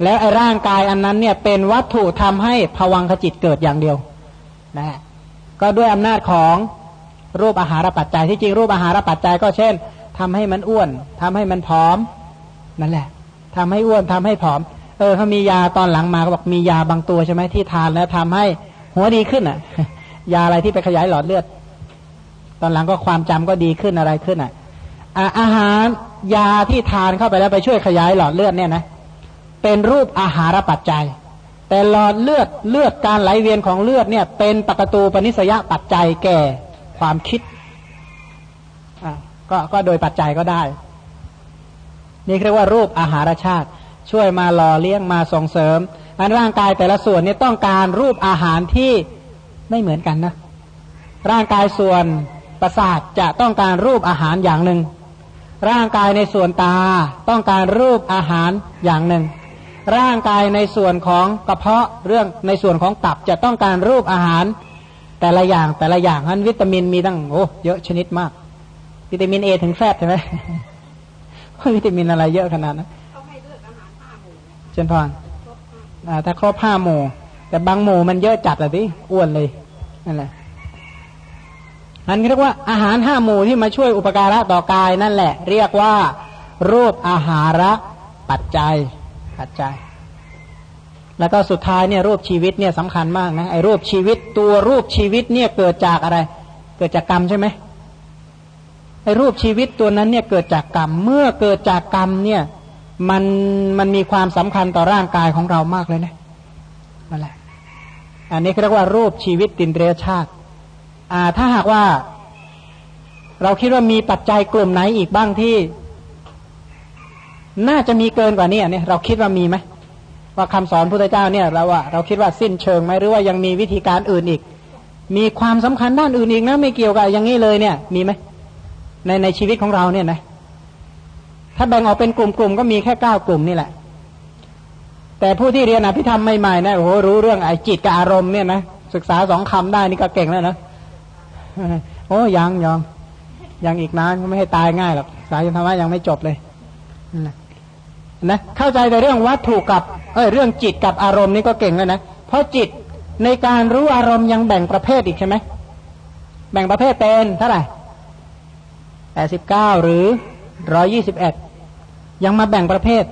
แล้วไอ้ร่างกายอันนั้นเนี่ย เป็นวัตถุทำให้ภวังขจิตเกิดอย่างเดียวนะก็ด้วยอำนาจของรูปอาหารปัจจัยที่จริงรูปอาหารปัจจัยก็เช่นทำให้มันอ้วนทำให้มันผอมนั่นแหละทำให้อ้วนทำให้ผอม ออเขามียาตอนหลังมาก็บอกมียาบางตัวใช่ไหมที่ทานแล้วทำให้หัวดีขึ้นอะ ยาอะไรที่ไปขยายหลอดเลือด ตอนหลังก็ความจำก็ดีขึ้นอะไรขึ้นอะอาหารยาที่ทานเข้าไปแล้วไปช่วยขยายหลอดเลือดเนี่ยนะเป็นรูปอาหารปัจจัย แต่หลอดเลือดเลือดการไหลเวียนของเลือดเนี่ย เป็นปกตูปนิสยปัจจัยแก่ความคิดอ่าก็ก็โดยปัจจัยก็ได้ นี่เรียกว่ารูปอาหารชาติ ช่วยมาหล่อเลี้ยงมาส่งเสริม อันร่างกายแต่ละส่วนนี่ต้องการรูปอาหารที่ไม่เหมือนกันนะ ร่างกายส่วนประสาทจะต้องการรูปอาหารอย่างหนึ่ง ร่างกายในส่วนตาต้องการรูปอาหารอย่างหนึ่ง ร่างกายในส่วนของกระเพาะเรื่องในส่วนของตับจะต้องการรูปอาหาร แต่ละอย่างแต่ละอย่างนั้นวิตามินมีตั้งโอ้เยอะชนิดมาก วิตามินเอถึงแฟบใช่ไหมวิตามินอะไรเยอะขนาดนั้น เชนพรถ้าครบห้าหมู่ แต่บางหมู่มันเยอะจัดอะสิอ้วนเลยนั่นแหละนั่นเรียกว่าอาหารห้าหมู่ที่มาช่วยอุปการะต่อกายนั่นแหละ เรียกว่า รูปอาหาระปัจจัยปัจจัย แล้วก็สุดท้ายเนี่ยรูปชีวิตเนี่ยสำคัญมากนะไอ้รูปชีวิตตัวรูปชีวิตเนี่ยเกิดจากอะไร เกิดจากกรรมใช่ไหมไอ้รูปชีวิตตัวนั้นเนี่ยเกิดจากกรรม เมื่อเกิดจากกรรมเนี่ย มันมันมีความสำคัญต่อร่างกายของเรามากเลยนะนั่นแหละ อันนี้เรียกว่ารูปชีวิตตินเรียชาติ อ่า ถ้าหากว่า เราคิดว่ามีปัจจัยกลุ่มไหนอีกบ้างที่ น่าจะมีเกินกว่านี้เนี่ย เราคิดว่ามีไหมว่าคำสอนพุทธเจ้าเนี่ยเราว่าเราคิดว่าสิ้นเชิงไหมหรือว่ายังมีวิธีการอื่นอีก มีความสำคัญด้านอื่นอีกนะไม่เกี่ยวกับอย่างนี้เลยเนี่ย มีไหมในในชีวิตของเราเนี่ยนะ ถ้าแบ่งออกเป็นกลุ่มๆก็มีแค่เก้ากลุ่มนี่แหละ แต่ผู้ที่เรียนอภิธรรมใหม่ๆนะโอ้โหรู้เรื่องไอ้จิตกับอารมณ์เนี่ยนะศึกษาสองคำได้นี่ก็เก่งแล้วนะโอ้ยังยังยังอีกนานไม่ให้ตายง่ายหรอกสายธรรมะยังไม่จบเลยนะเข้าใจแต่เรื่องวัตถุกับเอ้ยเรื่องจิตกับอารมณ์นี่ก็เก่งแล้วนะเพราะจิตในการรู้อารมณ์ยังแบ่งประเภทอีกใช่ไหมแบ่งประเภทเป็นเท่าไหร่แปดสิบเก้าหรือร้อยี่สิบเอ็ด ยังมาแบ่งประเภท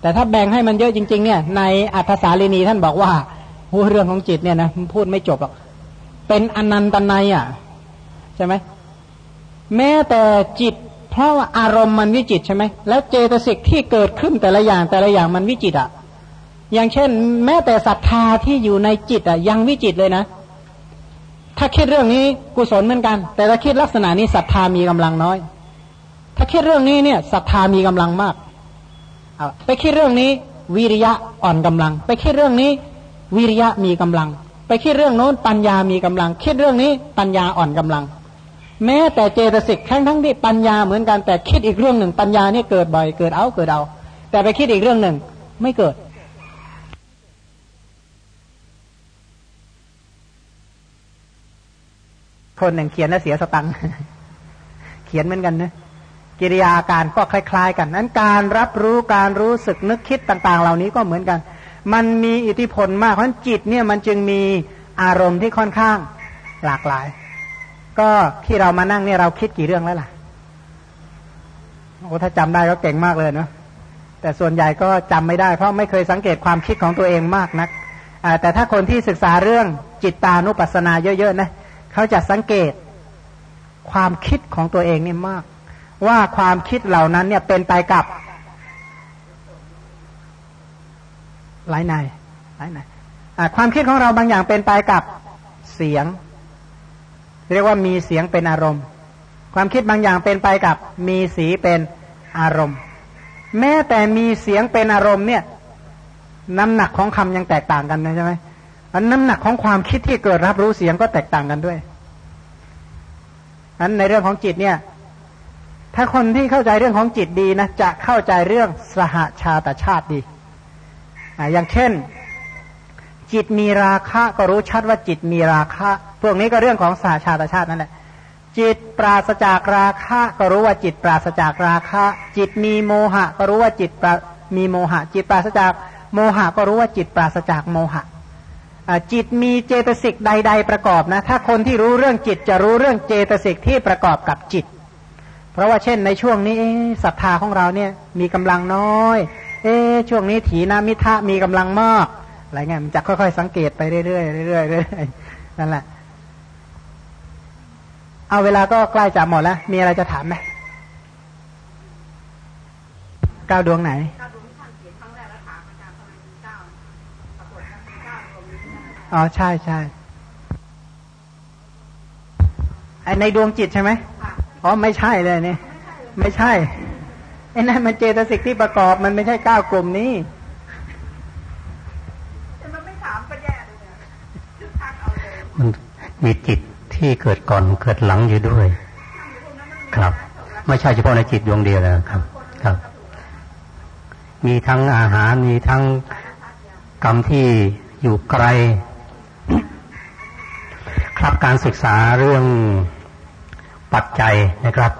แต่ถ้าแบ่งให้มันเยอะจริง ๆ เนี่ย ในอัธสาลีนีท่านบอกว่าเรื่องของจิตเนี่ยนะพูดไม่จบหรอกเป็นอนันตนัยอะใช่ไหมแม้แต่จิต เพราะว่าอารมณ์มันวิจิตใช่ไหมแล้วเจตสิกที่เกิดขึ้นแต่ละอย่างแต่ละอย่างมันวิจิตอะ อย่างเช่น แม้แต่ศรัทธาที่อยู่ในจิตอะยังวิจิตเลยนะถ้าคิดเรื่องนี้กุศลเหมือนกัน แต่ถ้าคิดลักษณะนี้ศรัทธามีกำลังน้อย ถ้าคิดเรื่องนี้เนี่ยศรัทธามีกำลังมากไปคิดเรื่องนี้ วิริยะอ่อนกำลัง ไปคิดเรื่องนี้ วิริยะมีกำลัง ไปคิดเรื่องโน้นปัญญามีกำลัง คิดเรื่องนี้ปัญญาอ่อนกำลัง แม้แต่เจตสิกทั้งทั้งที่ปัญญาเหมือนกันแต่คิดอีกเรื่องหนึ่งปัญญาเนี่ยเกิดบ่อยเกิดเอาเกิดเอา แต่ไปคิดอีกเรื่องหนึ่งไม่เกิดคนหนึ่งเขียนแล้วเสียสตังค์เขียนเหมือนกันนะ กิริยาการก็คล้าย ๆ กัน นั้นการรับรู้การรู้สึกนึกคิดต่าง ๆ เหล่านี้ก็เหมือนกัน มันมีอิทธิพลมาก เพราะจิตเนี่ยมันจึงมีอารมณ์ที่ค่อนข้างหลากหลาย ก็ที่เรามานั่งเนี่ยเราคิดกี่เรื่องแล้วล่ะ โอ้ถ้าจำได้ก็เก่งมากเลยเนาะ แต่ส่วนใหญ่ก็จำไม่ได้ เพราะไม่เคยสังเกตความคิดของตัวเองมากนักแต่ถ้าคนที่ศึกษาเรื่องจิตตานุปัสสนาเยอะๆนะ เขาจะสังเกตความคิดของตัวเองนี่มาก ว่าความคิดเหล่านั้นเนี่ยเป็นไปกับหลายในหลายในความคิดของเราบางอย่างเป็นไปกับเสียง เรียกว่ามีเสียงเป็นอารมณ์ ความคิดบางอย่างเป็นไปกับมีสีเป็นอารมณ์ แม้แต่มีเสียงเป็นอารมณ์เนี่ย น้ำหนักของคำยังแตกต่างกันนะใช่ไหมอันน้ำหนักของความคิดที่เกิดรับรู้เสียงก็แตกต่างกันด้วยอันในเรื่องของจิตเนี่ย ถ้าคนที่เข้าใจเรื่องของจิตดีนะจะเข้าใจเรื่องสหชาตชาติดีอย่างเช่น จิตมีราคะก็รู้ชัดว่าจิตมีราคะ พวกนี้ก็เรื่องของสาชาตชาตินั่นแหละจิตปราศจากราคะก็รู้ว่าจิตปราศจากราคะ จิตมีโมหะ ก็รู้ว่าจิตมีโมหะ จิตปราศจากโมหะก็รู้ว่าจิตปราศจากโมหะจิตมีเจตสิกใด ๆ ประกอบนะ ถ้าคนที่รู้เรื่องจิตจะรู้เรื่องเจตสิกที่ประกอบกับจิต เพราะว่าเช่นในช่วงนี้ศรัทธาของเราเนี่ยมีกำลังน้อย เอ๊ช่วงนี้ถีนามิทะมีกำลังมากอะไรเงี้ยมันจะค่อยๆ สังเกตไปเรื่อยๆเรื่อยๆเรื่อยๆนั่นแหละ เอาเวลาก็ใกล้จะหมดแล้ว มีอะไรจะถามไหมเก้าดวงไหนอ๋อใช่ใช่ในดวงจิตใช่ไหม อ๋อไม่ใช่เลยนี่ไม่ใช่ไอ้นั่นมันเจตสิกที่ประกอบมันไม่ใช่เก้ากลุ่มนี้มันมีจิตที่เกิดก่อนเกิดหลังอยู่ด้วย ครับ ไม่ใช่เฉพาะในจิตดวงเดียวนะครับ ครับ มีทั้งอาหารมีทั้งกรรมที่อยู่ไกล ครับการศึกษาเรื่อง ปัจจัยนะครับ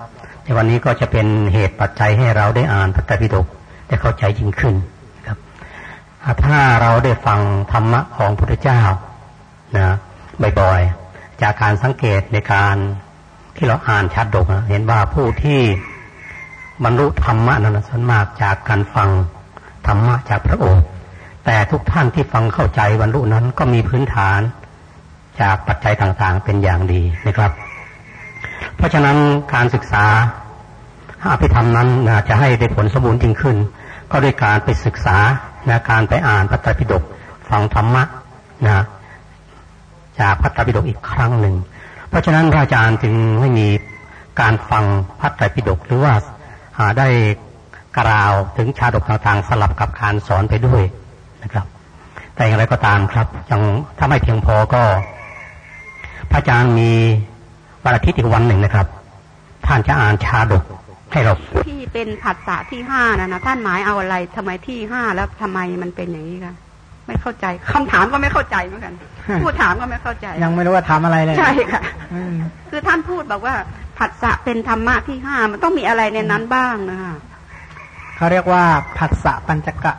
ในวันนี้ก็จะเป็นเหตุปัจจัยให้เราได้อ่านพระไตรปิฎกได้เข้าใจจริงขึ้นครับ ถ้าเราได้ฟังธรรมะของพระพุทธเจ้านะบ่อยๆจากการสังเกตในการที่เราอ่านชัดดกเห็นว่าผู้ที่บรรลุธรรมะนั้นส่วนมากจากการฟังธรรมะจากพระองค์ แต่ทุกท่านที่ฟังเข้าใจบรรลุนั้นก็มีพื้นฐานจากปัจจัยต่างๆเป็นอย่างดีนะครับ เพราะฉะนั้นการศึกษาอภิธรรมนั้นนะจะให้ได้ผลสมบูรณ์จริงขึ้น ก็ด้วยการไปศึกษานะการไปอ่านพระไตรปิฎกฟังธรรมะนะจากพระไตรปิฎกอีกครั้งหนึ่ง เพราะฉะนั้นพระอาจารย์จึงไม่มีการฟังพระไตรปิฎกหรือว่าได้กล่าวถึงชาดกต่างๆสลับกับการสอนไปด้วยนะครับ แต่อย่างไรก็ตามครับยังถ้าไม่เพียงพอก็ พระอาจารย์มี วันอาทิตย์อีกวันหนึ่งนะครับ ท่านจะอ่านชาดกให้เราที่เป็นผัสสะที่ห้านะนะท่านหมายเอาอะไรทำไมที่ห้าแล้วทำไมมันเป็นอย่างนี้คะไม่เข้าใจคำถามก็ไม่เข้าใจเหมือนกันผู้ถามก็ไม่เข้าใจ ยังไม่รู้ว่าถามอะไรเลยใช่ค่ะคือท่านพูดบอกว่าผัสสะเป็นธรรมะที่ห้ามันต้องมีอะไรในนั้นบ้างนะคะเขาเรียกว่าผัสสะปัญจกะ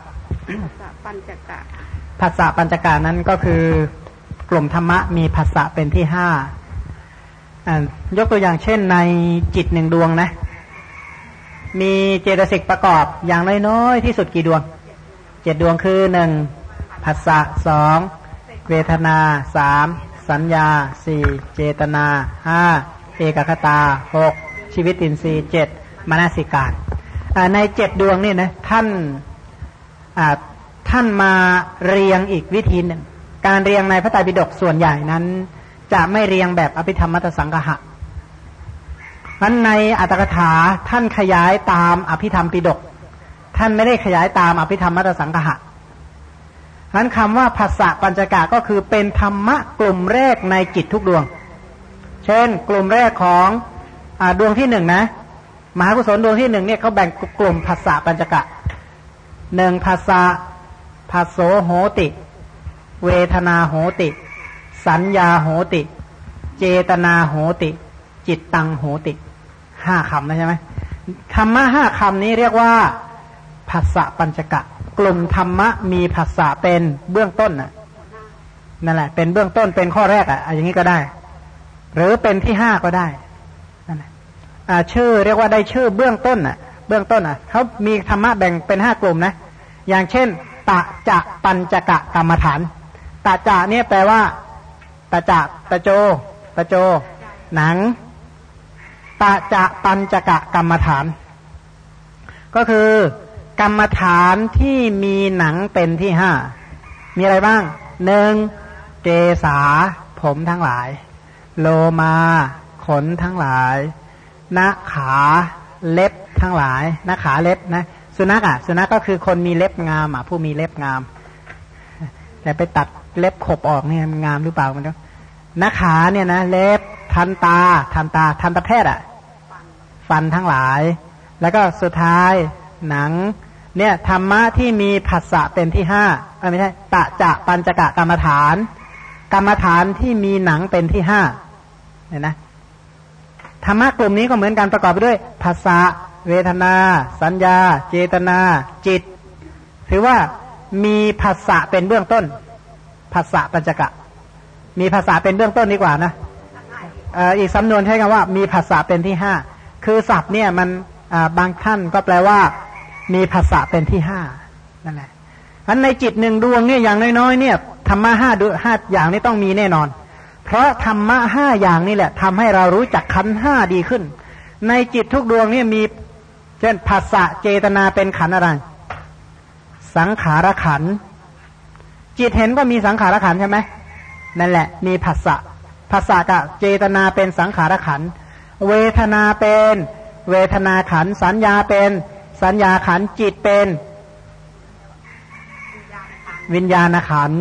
ผัสสะปัญจกะผัสสะปัญจกะนั้นก็คือกลุ่มธรรมะมีผัสสะเป็นที่ห้า ยกตัวอย่างเช่นในจิตหนึ่งดวงนะ มีเจตสิกประกอบอย่างน้อยๆที่สุดกี่ดวงเจ็ดดวงคือหนึ่งผัสสะสองเวทนาสามสัญญาสี่เจตนาห้าเอกคตาหกชีวิตอินทรีย์เจ็ดมนสิการในเจ็ดดวงนี่นะท่านท่านมาเรียงอีกวิธีหนึ่งการเรียงในพระไตรปิฎกส่วนใหญ่นั้น จะไม่เรียงแบบอภิธรรมมัตสังหะนั้นในอัตถกถาท่านขยายตามอภิธรรมปิฎกท่านไม่ได้ขยายตามอภิธรรมมัตสังหะนั้นคำว่าภาษาปัญจกะก็คือเป็นธรรมะกลุ่มแรกในจิตทุกดวง เช่น กลุ่มแรกของอดวงที่หนึ่งนะมหากุศลดวงที่หนึ่งเนี่ยเขาแบ่งกลุ่มภาษาปัญจกะหนึ่งภาษาภาโสโหติ เวทนาโหติ สัญญาโหติ เจตนาโหติ จิตตังโหติห้าคำนะใช่ไหมธรรมะห้าคำนี้เรียกว่าภาษาปัญจกะ กลุ่มธรรมะมีภาษาเป็นเบื้องต้นน่ะนั่นแหละ เป็นเบื้องต้นเป็นข้อแรกอะอย่างนี้ก็ได้ หรือเป็นที่ห้าก็ได้นั่นแหละชื่อเรียกว่าได้ชื่อเบื้องต้นอะ เบื้องต้นอะเขามีธรรมะแบ่งเป็นห้ากลุ่มนะ อย่างเช่นตะจะปัญจกะกรรมฐานตะจะเนี่ยแปลว่า ตะจะตะโจ ตะโจ หนัง ตะจะปัญจกะกรรมฐาน ก็คือกรรมฐานที่มีหนังเป็นที่ห้า มีอะไรบ้างหนึ่งเกษาผมทั้งหลาย โลมา ขนทั้งหลายหน้าขาเล็บทั้งหลายหน้าขาเล็บนะ สุนัขอะ สุนัขก็คือคนมีเล็บงามอะ ผู้มีเล็บงาม แต่ไปตัด เล็บขบออกเนี่ยงามหรือเปล่ามันก็หน้าขาเนี่ยนะเล็บทันตา ทันตา ทันตแพทย์อะฟันทั้งหลาย แล้วก็สุดท้ายหนัง เนี่ยธรรมะที่มีผัสสะเป็นที่ห้าไม่ใช่ตะจะปัญจกะกรรมฐาน กรรมฐานที่มีหนังเป็นที่ห้าเห็นนะธรรมะกลุ่มนี้ก็เหมือนกันประกอบไปด้วยภาษาเวทนา สัญญา เจตนา จิต ถือว่ามีภาษาเป็นเบื้องต้น ภาษาปัญจกะ มีภาษาเป็นเบื้องต้นดีกว่านะอีกสำนวนใช้คำว่า มีภาษาเป็นที่ห้าคือศัพท์เนี่ยมันบางท่านก็แปลว่า มีภาษาเป็นที่ห้านั่นแหละอันในจิตหนึ่งดวงเนี่ยอย่างน้อยๆเนี่ยธรรมะห้าดห้าอย่างนี้ต้องมีแน่นอน เพราะธรรมะห้าอย่างนี่แหละทำให้เรารู้จักขันห้าดีขึ้น ในจิตทุกดวงเนี่ยมีเช่นภาษาเจตนาเป็นขันอะไร สังขารขัน จิตเห็นก็มีสังขารขันใช่ไหมนั่นแหละ มีภาษาภาษากับเจตนาเป็นสังขารขันเวทนาเป็น เวทนาขันสัญญาเป็น สัญญาขันจิตเป็น วิญญาณขัน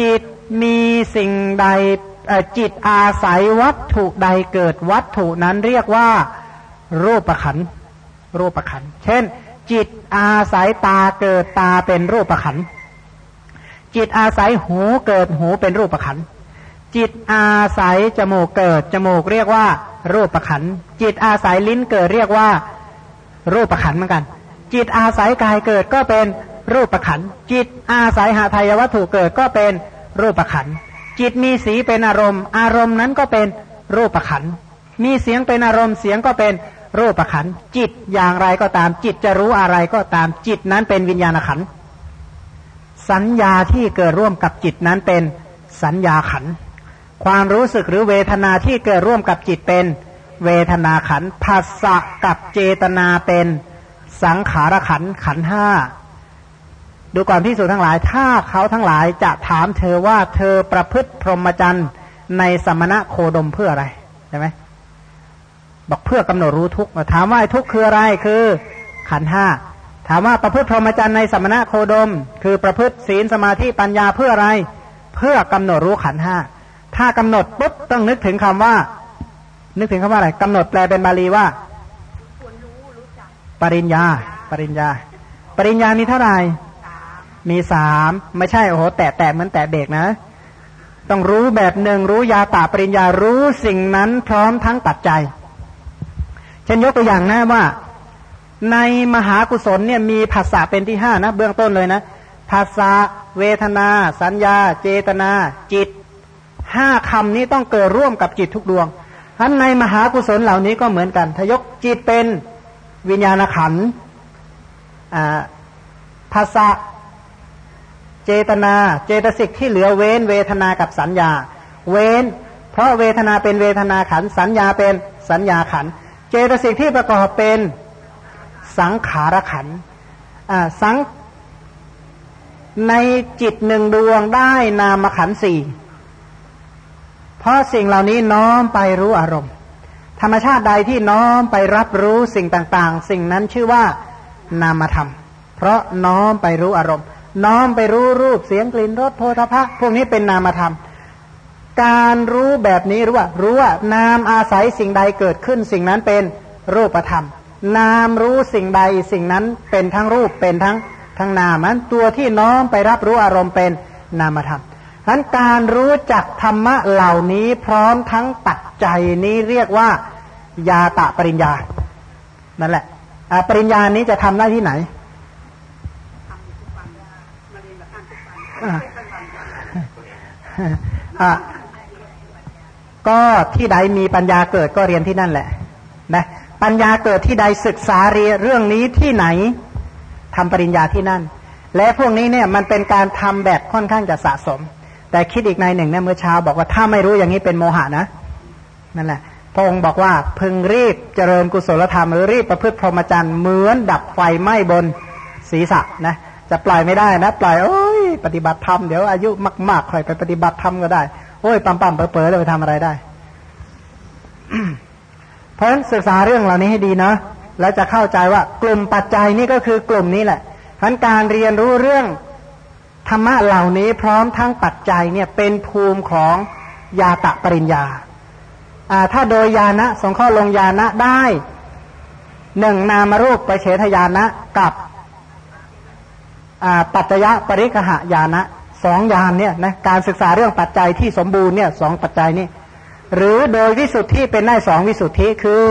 จิตมีสิ่งใดจิตอาศัยวัตถุใดเกิดวัตถุนั้นเรียกว่า รูปขันรูปขันเช่น จิตอาศัยตาเกิดตาเป็นรูปขัน จิตอาศัยหูเกิดหูเป็นรูปประขันจิตอาศัยจมูกเกิดจมูกเรียกว่า รูปประขันจิตอาศัยลิ้นเกิดเรียกว่า รูปประขันเหมือนกัน จิตอาศัยกายเกิดก็เป็นรูปประขันจิตอาศัยหาทายวัตถุเกิดก็เป็นรูปประขันจิตมีสีเป็นอารมณ์ อารมณ์นั้นก็เป็นรูปประขันมีเสียงเป็นอารมณ์เสียงก็เป็นรูปประขันจิตอย่างไรก็ตามจิตจะรู้อะไรก็ตามจิตนั้นเป็นวิญญาณขัน สัญญาที่เกิดร่วมกับจิตนั้นเป็นสัญญาขัน ความรู้สึกหรือเวทนาที่เกิดร่วมกับจิตเป็น เวทนาขันภาษะกับเจตนาเป็นสังขารขันขันห้าดูก่อนพิสูจน์ทั้งหลาย ถ้าเขาทั้งหลายจะถามเธอว่าเธอประพฤติพรหมจรรย์ในสมณะโคดมเพื่ออะไรใช่ไหมบอกเพื่อกำหนดรู้ทุกถามว่าทุกคืออะไรคือขันห้า ถามว่าประพฤติพรหมจรรย์ในสมณะโคดม คือประพฤติศีลสมาธิปัญญาเพื่ออะไร เพื่อกำหนดรู้ขันห้าถ้ากำหนดปุ๊บต้องนึกถึงคำว่า นึกถึงคำว่าอะไรกำหนดแปลเป็นบาลีว่าปริญญา ปริญญา ปริญญามีเท่าไหร่มีสามไม่ใช่โอ้โหแตะแตะเหมือนแตะเบรกนะ ต้องรู้แบบหนึ่งรู้ยาตาปริญญารู้สิ่งนั้นพร้อมทั้งปัจจัยเช่นยกตัวอย่างนะว่า ในมหากุศลเนี่ยมีภาษาเป็นที่ห้านะเบื้องต้นเลยนะภาษาเวทนา สัญญา เจตนา จิตห้าคำนี้ต้องเกิดร่วมกับจิตทุกดวงทั้นในมหากุศลเหล่านี้ก็เหมือนกันทยกจิตเป็นวิญญาณขันภาษาเจตนา เจตสิกที่เหลือเว้นเวทนากับสัญญา เว้น เพราะเวทนาเป็นเวทนาขัน สัญญาเป็นสัญญาขัน เจตสิกที่ประกอบเป็น สังขารขันสังในจิตหนึ่งดวงได้นามขันสี่ เพราะสิ่งเหล่านี้น้อมไปรู้อารมณ์ ธรรมชาติใดที่น้อมไปรับรู้สิ่งต่างๆ สิ่งนั้นชื่อว่านามธรรม เพราะน้อมไปรู้อารมณ์ น้อมไปรู้รูปเสียงกลิ่นรสโพธภะพวกนี้เป็นนามธรรม การรู้แบบนี้รู้ว่า รู้ว่านามอาศัยสิ่งใดเกิดขึ้น สิ่งนั้นเป็นรูปธรรม นามรู้สิ่งใดสิ่งนั้นเป็นทั้งรูปเป็นทั้งทั้งนามนั้นตัวที่น้อมไปรับรู้อารมณ์เป็นนามธรรมนั้นการรู้จักธรรมะเหล่านี้พร้อมทั้งปัจจัยนี้เรียกว่า ยาตะปริญญา นั่นแหละปริญญานี้จะทำได้ที่ไหนก็ที่ใดมีปัญญาเกิดก็เรียนที่นั่นแหละ นะ ปัญญาเกิดที่ใดศึกษาเรียเรื่องนี้ที่ไหนทำปริญญาที่นั่น และพวกนี้เนี่ยมันเป็นการทำแบบค่อนข้างจะสะสม แต่คิดอีกในหนึ่งเนี่ยเมื่อเช้าบอกว่าถ้าไม่รู้อย่างนี้เป็นโมหะนะนั่นแหละพระองค์บอกว่าพึงรีบเจริญกุศลธรรมหรือรีบประพฤติพรหมจรรย์เหมือนดับไฟไหม้บนศีรษะนะจะปล่อยไม่ได้นะ ปล่อยโอ้ยปฏิบัติธรรมเดี๋ยวอายุมากๆค่อยไปปฏิบัติธรรมก็ได้ โอ้ยปั๊มปั๊มเป๋อๆแล้วไปทำอะไรได้ เพราะฉะนั้นศึกษาเรื่องเหล่านี้ให้ดีนะแล้วจะเข้าใจว่ากลุ่มปัจจัยนี่ก็คือกลุ่มนี้แหละทั้นการเรียนรู้เรื่องธรรมะเหล่านี้พร้อมทั้งปัจจัยเนี่ยเป็นภูมิของยาตะปริญญาถ้าโดยยานะสงข้อลงยานะได้หนึ่งนามรูปไปเฉทยานะกับปัจจยะปริคหายานะสองยานเนี่ยนะการศึกษาเรื่องปัจจัยที่สมบูรณ์เนี่ยสองปัจจัยนี่ หรือโดยวิสุทธิเป็นได้สองวิสุทธิคือ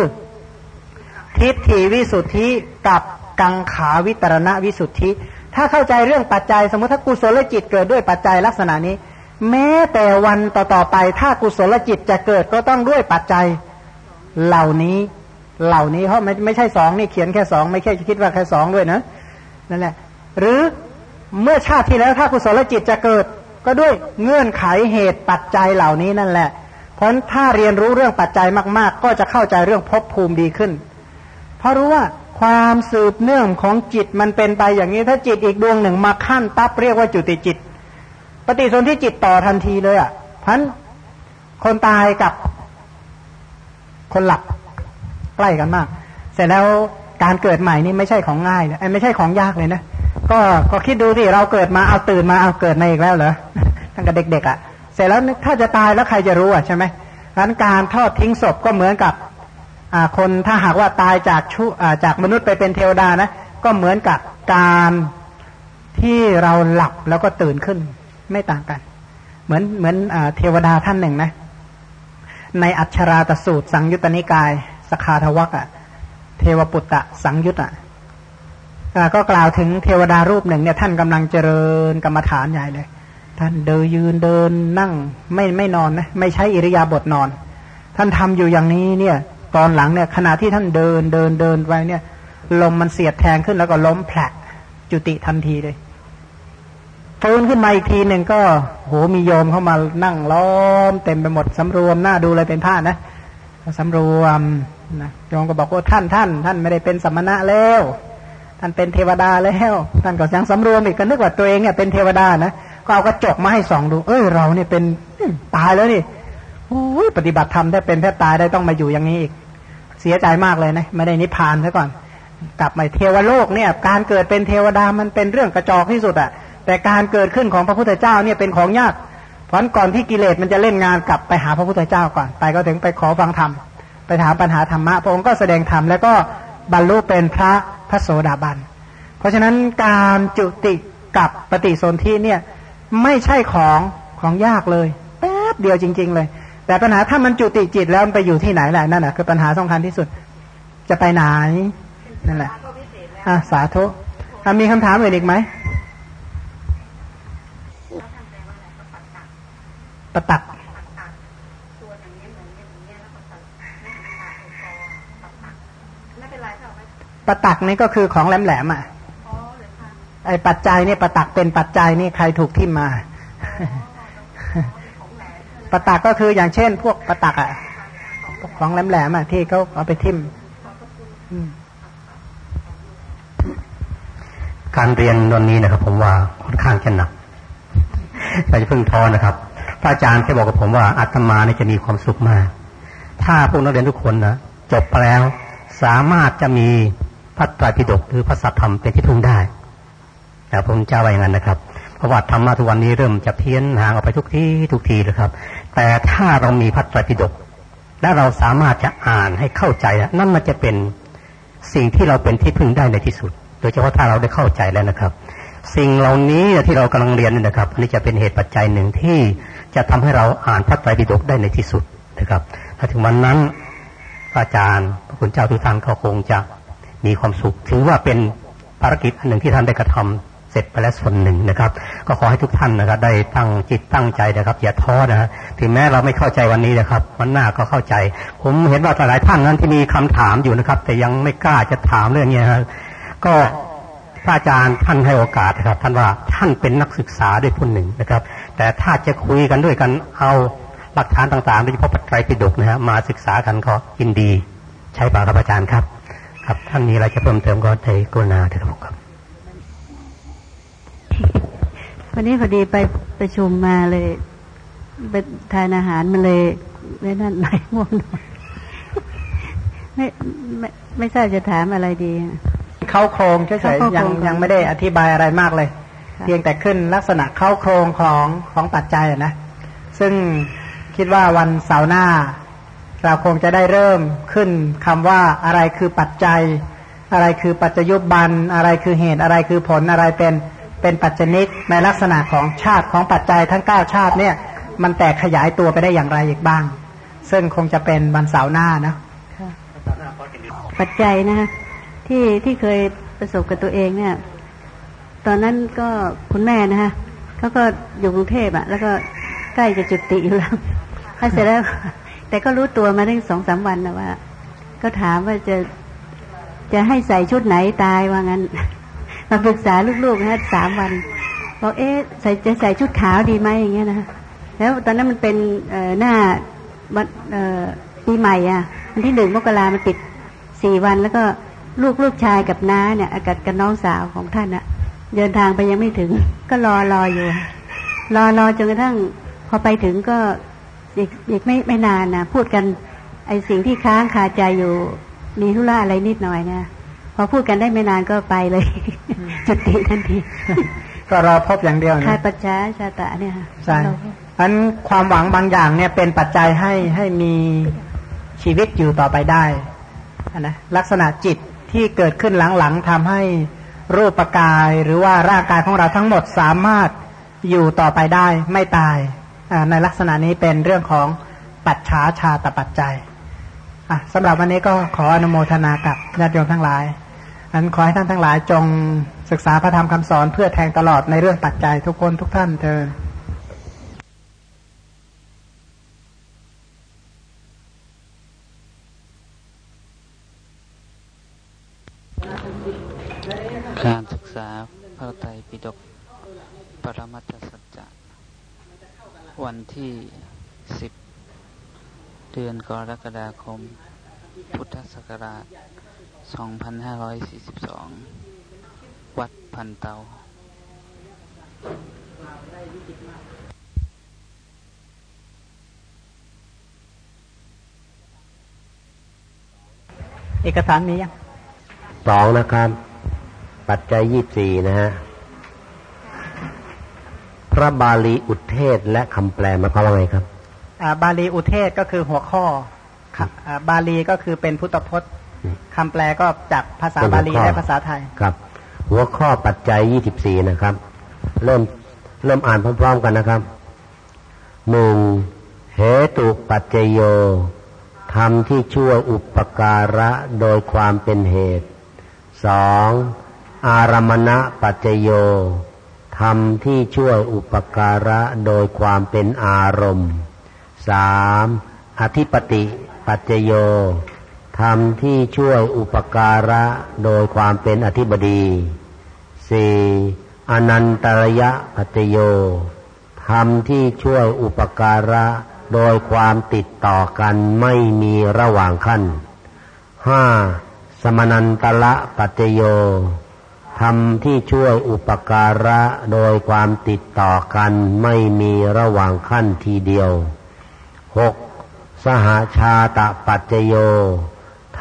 ทิฏฐิวิสุทธิกับกังขาวิตรณวิสุทธิ ถ้าเข้าใจเรื่องปัจจัยสมมติถ้ากุศลจิตเกิดด้วยปัจจัยลักษณะนี้ แม้แต่วันต่อๆไปถ้ากุศลจิตจะเกิดก็ต้องด้วยปัจจัยเหล่านี้เหล่านี้เพราะไม่ไม่ใช่สองนี่เขียนแค่สองไม่แค่คิดว่าแค่สองด้วยนะนั่นแหละ หรือเมื่อชาติที่แล้วถ้ากุศลจิตจะเกิด ก็ด้วยเงื่อนไขเหตุปัจจัยเหล่านี้นั่นแหละ เพราะถ้าเรียนรู้เรื่องปัจจัยมาก ๆ ก็จะเข้าใจเรื่องภพภูมิดีขึ้น เพราะรู้ว่าความสืบเนื่องของจิตมันเป็นไปอย่างนี้ถ้าจิตอีกดวงหนึ่งมาขั้นตับเรียกว่าจุติจิต ปฏิสนธิจิตต่อทันทีเลยอะพันคนตายกับคนหลับใกล้กันมาก เสร็จแล้วการเกิดใหม่นี่ไม่ใช่ของง่ายเลยไม่ใช่ของยากเลยนะก็ก็คิดดูสิเราเกิดมาเอาตื่นมาเอาเกิดมาอีกแล้วเหรอตั้งแต่เด็กๆอะ่ะ เสร็จแล้วถ้าจะตายแล้วใครจะรู้อะใช่ไหมงนั้นการทอดทิ้งศพก็เหมือนกับคนถ้าหากว่าตายจากชุจากมนุษย์ไปเป็นเทวดานะก็เหมือนกับการที่เราหลับแล้วก็ตื่นขึ้น ไม่ต่างกัน เหมือนเหมือนอเทวดาท่านหนึ่งนะ ในอัชราตสูตร สังยุตตนิกายสคาทวักอะเทวปุตตะสังยุตอะก็กล่าวถึงเทวดารูปหนึ่งเนี่ยท่านกำลังเจริญกรรมฐานใหญ่เลย ท่านเดินยืนเดินนั่งไม่ไม่นอนนะไม่ใช้อิริยาบถนอน ท่านทำอยู่อย่างนี้เนี่ย ตอนหลังเนี่ยขณะที่ท่านเดินเดินเดินไปเนี่ยลมมันเสียดแทงขึ้นแล้วก็ล้มแผลจุติทันทีเลยฟื้นขึ้นมาอีกทีหนึ่งก็โหมีโยมเข้ามานั่งล้อมเต็มไปหมดสำรวมหน้าดูเลยเป็นผ้านะสำรวมนะโยมก็บอกว่าท่านท่าน ท่านไม่ได้เป็นสมณะแล้ว ท่านเป็นเทวดาแล้ว ท่านก็ยังสำรวมอีกก็นึกว่าตัวเองเนี่ยเป็นเทวดานะ ก็เอากระจกมาให้ส่องดู เอ้ยเราเนี่ยเป็นตายแล้วนี่โอ้ยปฏิบัติธรรมถ้าเป็นแทบตายได้ต้องมาอยู่อย่างนี้อีก เสียใจมากเลยนะไม่ได้นิพพานซะก่อน กลับมาเทวโลกเนี่ย การเกิดเป็นเทวดามันเป็นเรื่องกระจอกที่สุดอะแต่การเกิดขึ้นของพระพุทธเจ้าเนี่ยเป็นของยาก เพราะก่อนที่กิเลสมันจะเล่นงานกลับไปหาพระพุทธเจ้าก่อน ไปก็ถึงไปขอฟังธรรม ไปถามปัญหาธรรมะ พระองค์ก็แสดงธรรมแล้วก็บรรลุเป็นพระพระโสดาบัน เพราะฉะนั้นการจุติกับปฏิสนธิเนี่ย ไม่ใช่ของของยากเลยแป๊บเดียวจริง ๆ เลย แต่ปัญหาถ้ามันจุติจิตแล้วมันไปอยู่ที่ไหนแหละนั่นแหะคือปัญหาสำคัญที่สุด จะไปไหนนั่นแหละอะสาธุมีคำถามอื่นอีกไหมประตักประตักนี่ก็คือของแหลมๆอะ ไอ้ปัจจัยนี่ปตักเป็นปัจจัยนี่ใครถูกทิ่มมาปตักก็คืออย่างเช่น พวกปตักอะของแหลมๆอะที่เขาเอาไปทิ่มการเรียนวันนี้นะครับ ผมว่าค่อนข้างจะหนักเราจะพึ่งท้อนะครับระอาจารย์แค่บอกกับผมว่าอาตมาเนี่ยจะมีความสุขมาก ถ้าพวกนักเรียนทุกคนนะจบไปแล้ว สามารถจะมีพระไตรปิฎกหรือพระสัทธรรมเป็นที่พึ่งได้ แต่ผมจะว่าอย่างนั้นนะครับเพราะว่าธรรมะทุกวันนี้เริ่มจะเพี้ยนห่างออกไปทุกที่ทุกทีนะครับ แต่ถ้าเรามีพระไตรปิฎกและเราสามารถจะอ่านให้เข้าใจนั่นมันจะเป็นสิ่งที่เราเป็นที่พึ่งได้ในที่สุด โดยเฉพาะถ้าเราได้เข้าใจแล้วนะครับ สิ่งเหล่านี้ที่เรากำลังเรียนนี่นะครับนี่จะเป็นเหตุปัจจัยหนึ่งที่จะทำให้เราอ่านพระไตรปิฎกได้ในที่สุดนะครับถ้าถึงวันนั้นอาจารย์พระคุณเจ้าทุกท่านก็คงจะมีความสุข ถือว่าเป็นภารกิจอันหนึ่งที่ท่านได้กระทำ เสร็จไปแล้วส่วนหนึ่งนะครับ ก็ขอให้ทุกท่านนะครับ ได้ตั้งจิตตั้งใจนะครับอย่าท้อนะฮะถึงแม้เราไม่เข้าใจวันนี้นะครับ วันหน้าก็เข้าใจ ผมเห็นว่าหลายท่านนั้นที่มีคำถามอยู่นะครับ แต่ยังไม่กล้าจะถามเรื่องนี้ครับก็พระอาจารย์ท่านให้โอกาสนะครับ ท่านว่าท่านเป็นนักศึกษาด้วยคนหนึ่งนะครับ แต่ถ้าจะคุยกันด้วยกันเอาหลักฐานต่างๆโดยเฉพาะปัจจัยปิฎกนะฮะมาศึกษากันก็ยินดี ใช่ป่ะครับอาจารย์ครับ ครับท่านมีอะไรจะเพิ่มเติมก็ได้กรุณาเถิดครับ วันนี้พอดีไปประชุมมาเลยไปทานอาหารมาเลยไม่นั่นไหนม่วงหน่อยไม่ไม่ไม่ทราบจะถามอะไรดีเข้าโครงเฉยๆยังยังไม่ได้อธิบายอะไรมากเลย เพียงแต่ขึ้นลักษณะเข้าโครงของของปัจจัยนะ ซึ่งคิดว่าวันเสาร์หน้า เราคงจะได้เริ่มขึ้นคำว่าอะไรคือปัจจัย อะไรคือปัจจยุบัน อะไรคือเหตุอะไรคือผลอะไรเป็น เป็นปัจจนิกในลักษณะของชาติของปัจจัยทั้งเก้าชาติเนี่ย มันแตกขยายตัวไปได้อย่างไรอีกบ้าง ซึ่งคงจะเป็นวันเสาร์หน้านะปัจจัยนะที่ที่เคยประสบกับตัวเองเนี่ย ตอนนั้นก็คุณแม่นะฮะเขาก็อยู่กรุงเทพอะแล้วก็ใกล้จะจุติอยู่แล้วถ้าเสร็จแล้ว แต่ก็รู้ตัวมาได้สองสามวันนะว่า ก็ถามว่าจะจะให้ใส่ชุดไหนตายว่างั้น มาปรึกษาลูกๆนะสามวันบอกเอ๊ะใส่จะใส่ชุดขาวดีไหมอย่างเงี้ยนะแล้วตอนนั้นมันเป็นหน้าวันปีใหม่อะวันที่หนึ่งมกรามันติดสี่วัน แล้วก็ลูกลูกชายกับน้าเนี่ยอากาศกับน้องสาวของท่านอะเดินทางไปยังไม่ถึง ก็รอรออยู่รอรอจนกระทั่งพอไปถึงก็อีกอีกไม่ไม่นานนะพูดกันไอสิ่งที่ค้างคาใจอยู่มีธุระอะไรนิดหน่อยนะ พอพูดกันได้ไม่นานก็ไปเลย จุดติทันทีก็รอพบอย่างเดียวนะคายปัจจาชาตะเนี่ยใช่อันความหวังบางอย่างเนี่ยเป็นปัจจัยให้ให้มีชีวิตอยู่ต่อไปได้นะลักษณะจิตที่เกิดขึ้นหลังๆทำให้รูปกายหรือว่าร่างกายของเราทั้งหมดสามารถอยู่ต่อไปได้ไม่ตาย ในลักษณะนี้เป็นเรื่องของปัจฉาชาตปัจจัยสำหรับวันนี้ก็ขออนุโมทนากับญาติโยมทั้งหลาย อันขอให้ท่านทั้งหลายจงศึกษาพระธรรมคำสอนเพื่อแทงตลอดในเรื่องปัจจัยทุกคนทุกท่านเถิดการศึกษาพระไตรปิฎกปรมัตถสัจจะวันที่สิบเดือนกรกฎาคม พุทธศักราช 2542 วัดพันเตา เอกสารมียังสองนะครับ ปัจจัยยี่สี่นะฮะ พระบาลีอุเทศและคำแปลมาเขาว่าไงครับ บาลีอุเทศก็คือหัวข้อบาลีก็คือเป็นพุทธพจน์ คำแปลก็จากภาษาบาลีและภาษาไทยครับ หัวข้อปัจจัยยี่สิบสี่นะครับ เริ่มเริ่มอ่านพร้อมๆกันนะครับหนึ่งเหตุปัจจโยทำที่ช่วยอุปการะโดยความเป็นเหตุสองอารมณะปัจจโยธรรมที่ช่วยอุปการะโดยความเป็นอารมณ์สามอธิปติปัจจโย ธรรมที่ช่วยอุปการะโดยความเป็นอธิบดีสี่อนันตระยะปัจโยธรรมที่ช่วยอุปการะโดยความติดต่อกันไม่มีระหว่างขั้นห้าสมนันตละปัจโยธรรมที่ช่วยอุปการะโดยความติดต่อกันไม่มีระหว่างขั้นทีเดียวหกสหาชาตะปัจโย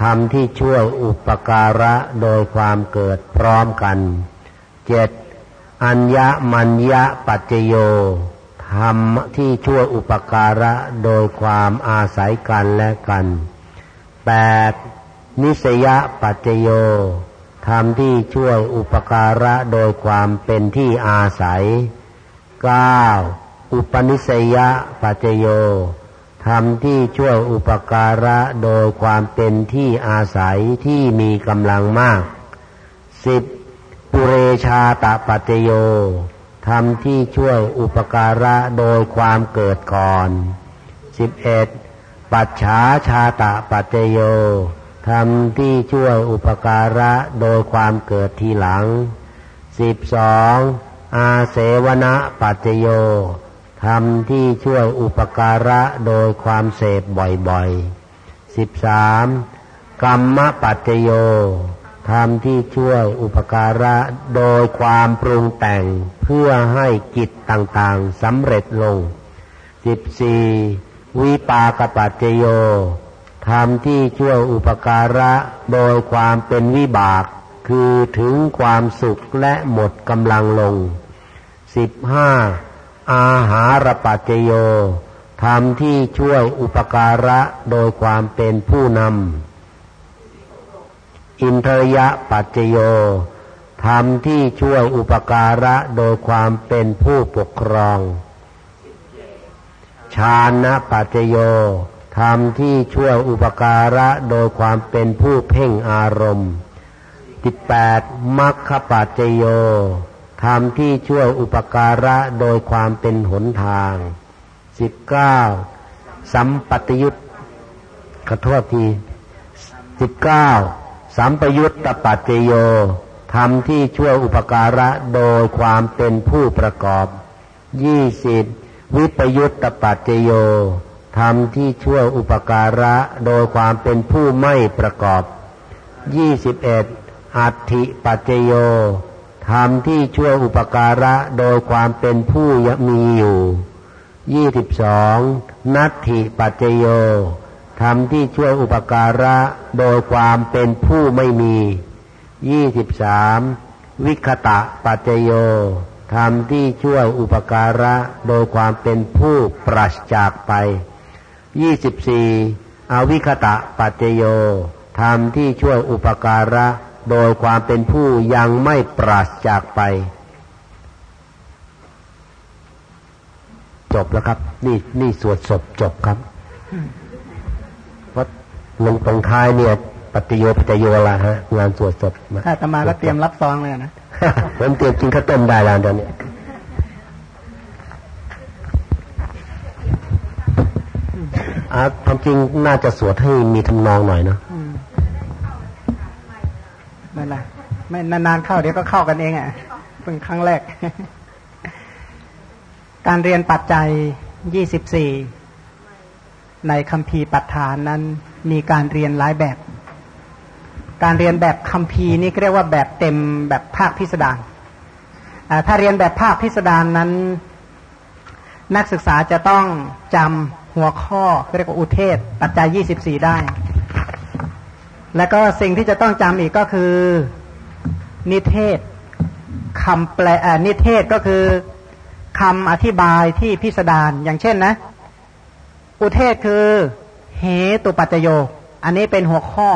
ธรรมที่ช่วยอุปการะโดยความเกิดพร้อมกันเจ็ดอัญญมัญญะปัจจโยธรรมที่ช่วยอุปการะโดยความอาศัยกันและกันแปดนิสยปัจจโยธรรมที่ช่วยอุปการะโดยความเป็นที่อาศัยเก้าอุปนิสัยปัจโย ธรรมที่ช่วยอุปการะโดยความเป็นที่อาศัยที่มีกำลังมากสิบปุเรชาตปัจโยธรรมที่ช่วยอุปการะโดยความเกิดก่อนสิบเอ็ดปัจฉาชาตปัจโยธรรมที่ช่วยอุปการะโดยความเกิดทีหลังสิบสองอาเสวนะปัจโย ธรรมที่ช่วยอุปการะโดยความเสพบ่อยๆสิบสามกรรมปัจโยธรรมที่ช่วยอุปการะโดยความปรุงแต่งเพื่อให้กิจต่างๆสำเร็จลงสิบสี่วิปากปัจโยธรรมที่ช่วยอุปการะโดยความเป็นวิบาก คือถึงความสุขและหมดกำลังลงสิบห้า อาหารปัจจโยธรรมที่ช่วยอุปการะโดยความเป็นผู้นำ อินทรยะปัจจโยธรรมที่ช่วยอุปการะโดยความเป็นผู้ปกครอง ชานะปัจโยธรรมที่ช่วยอุปการะโดยความเป็นผู้เพ่งอารมณ์ติแปดมัคคปัจโย ธรรมที่ช่วยอุปการะโดยความเป็นหนทาง สิบเก้าสัมปติยุตขอโทษทีสิบเก้าสัมปยุตตปัจเจโยธรรมที่ช่วยอุปการะโดยความเป็นผู้ประกอบยี่สิบวิปยุตตปัจเจโยธรรมที่ช่วยอุปการะโดยความเป็นผู้ไม่ประกอบยี่สิบเอ็ดอัติปัจเจโย ธรรมที่ช่วยอุปการะโดยความเป็นผู้ยมีอยู่ยี่สิบสองนัตถิปัจเจโยธรรมที่ช่วยอุปการะโดยความเป็นผู้ไม่มียี่สิบสามวิคตะปัจเจโยธรรมที่ช่วยอุปการะโดยความเป็นผู้ปราศจากไปยี่สิบสี่อวิคตะปัจเจโยธรรมที่ช่วยอุปการะ โดยความเป็นผู้ยังไม่ปราศจากไป จบแล้วครับ นี่นี่สวดศพจบครับเพราะลงตรงท้ายเนี่ยปฏิโยปฏิโยละฮะงานสวดศพถ้าตมาก็เตรียมรับซองเลยนะผมเตรียมกินข้าวต้มได้แล้วตอนนี้อาความจริงน่าจะสวดให้มีทำนองหน่อยเนาะ นั่นแหละไม่นานๆเข้าเดี๋ยวก็เข้ากันเองอะเป็นครั้งแรก การเรียนปัจจัยยี่สิบสี่ในคัมภีร์ปัฐานนั้นมีการเรียนหลายแบบ การเรียนแบบคัมภีร์นี่เรียกว่าแบบเต็มแบบภาคพิสดารถ้าเรียนแบบภาคพิสดารนั้น นักศึกษาจะต้องจำหัวข้อเรียกว่าอุเทศปัจจัยยี่สิบสี่ได้ แล้วก็สิ่งที่จะต้องจำอีกก็คือ นิเทศคำแปลนิเทศก็คือคำอธิบายที่พิสดารอย่างเช่นนะ อุเทศคือเหตุปัจจโย อันนี้เป็นหัวข้อ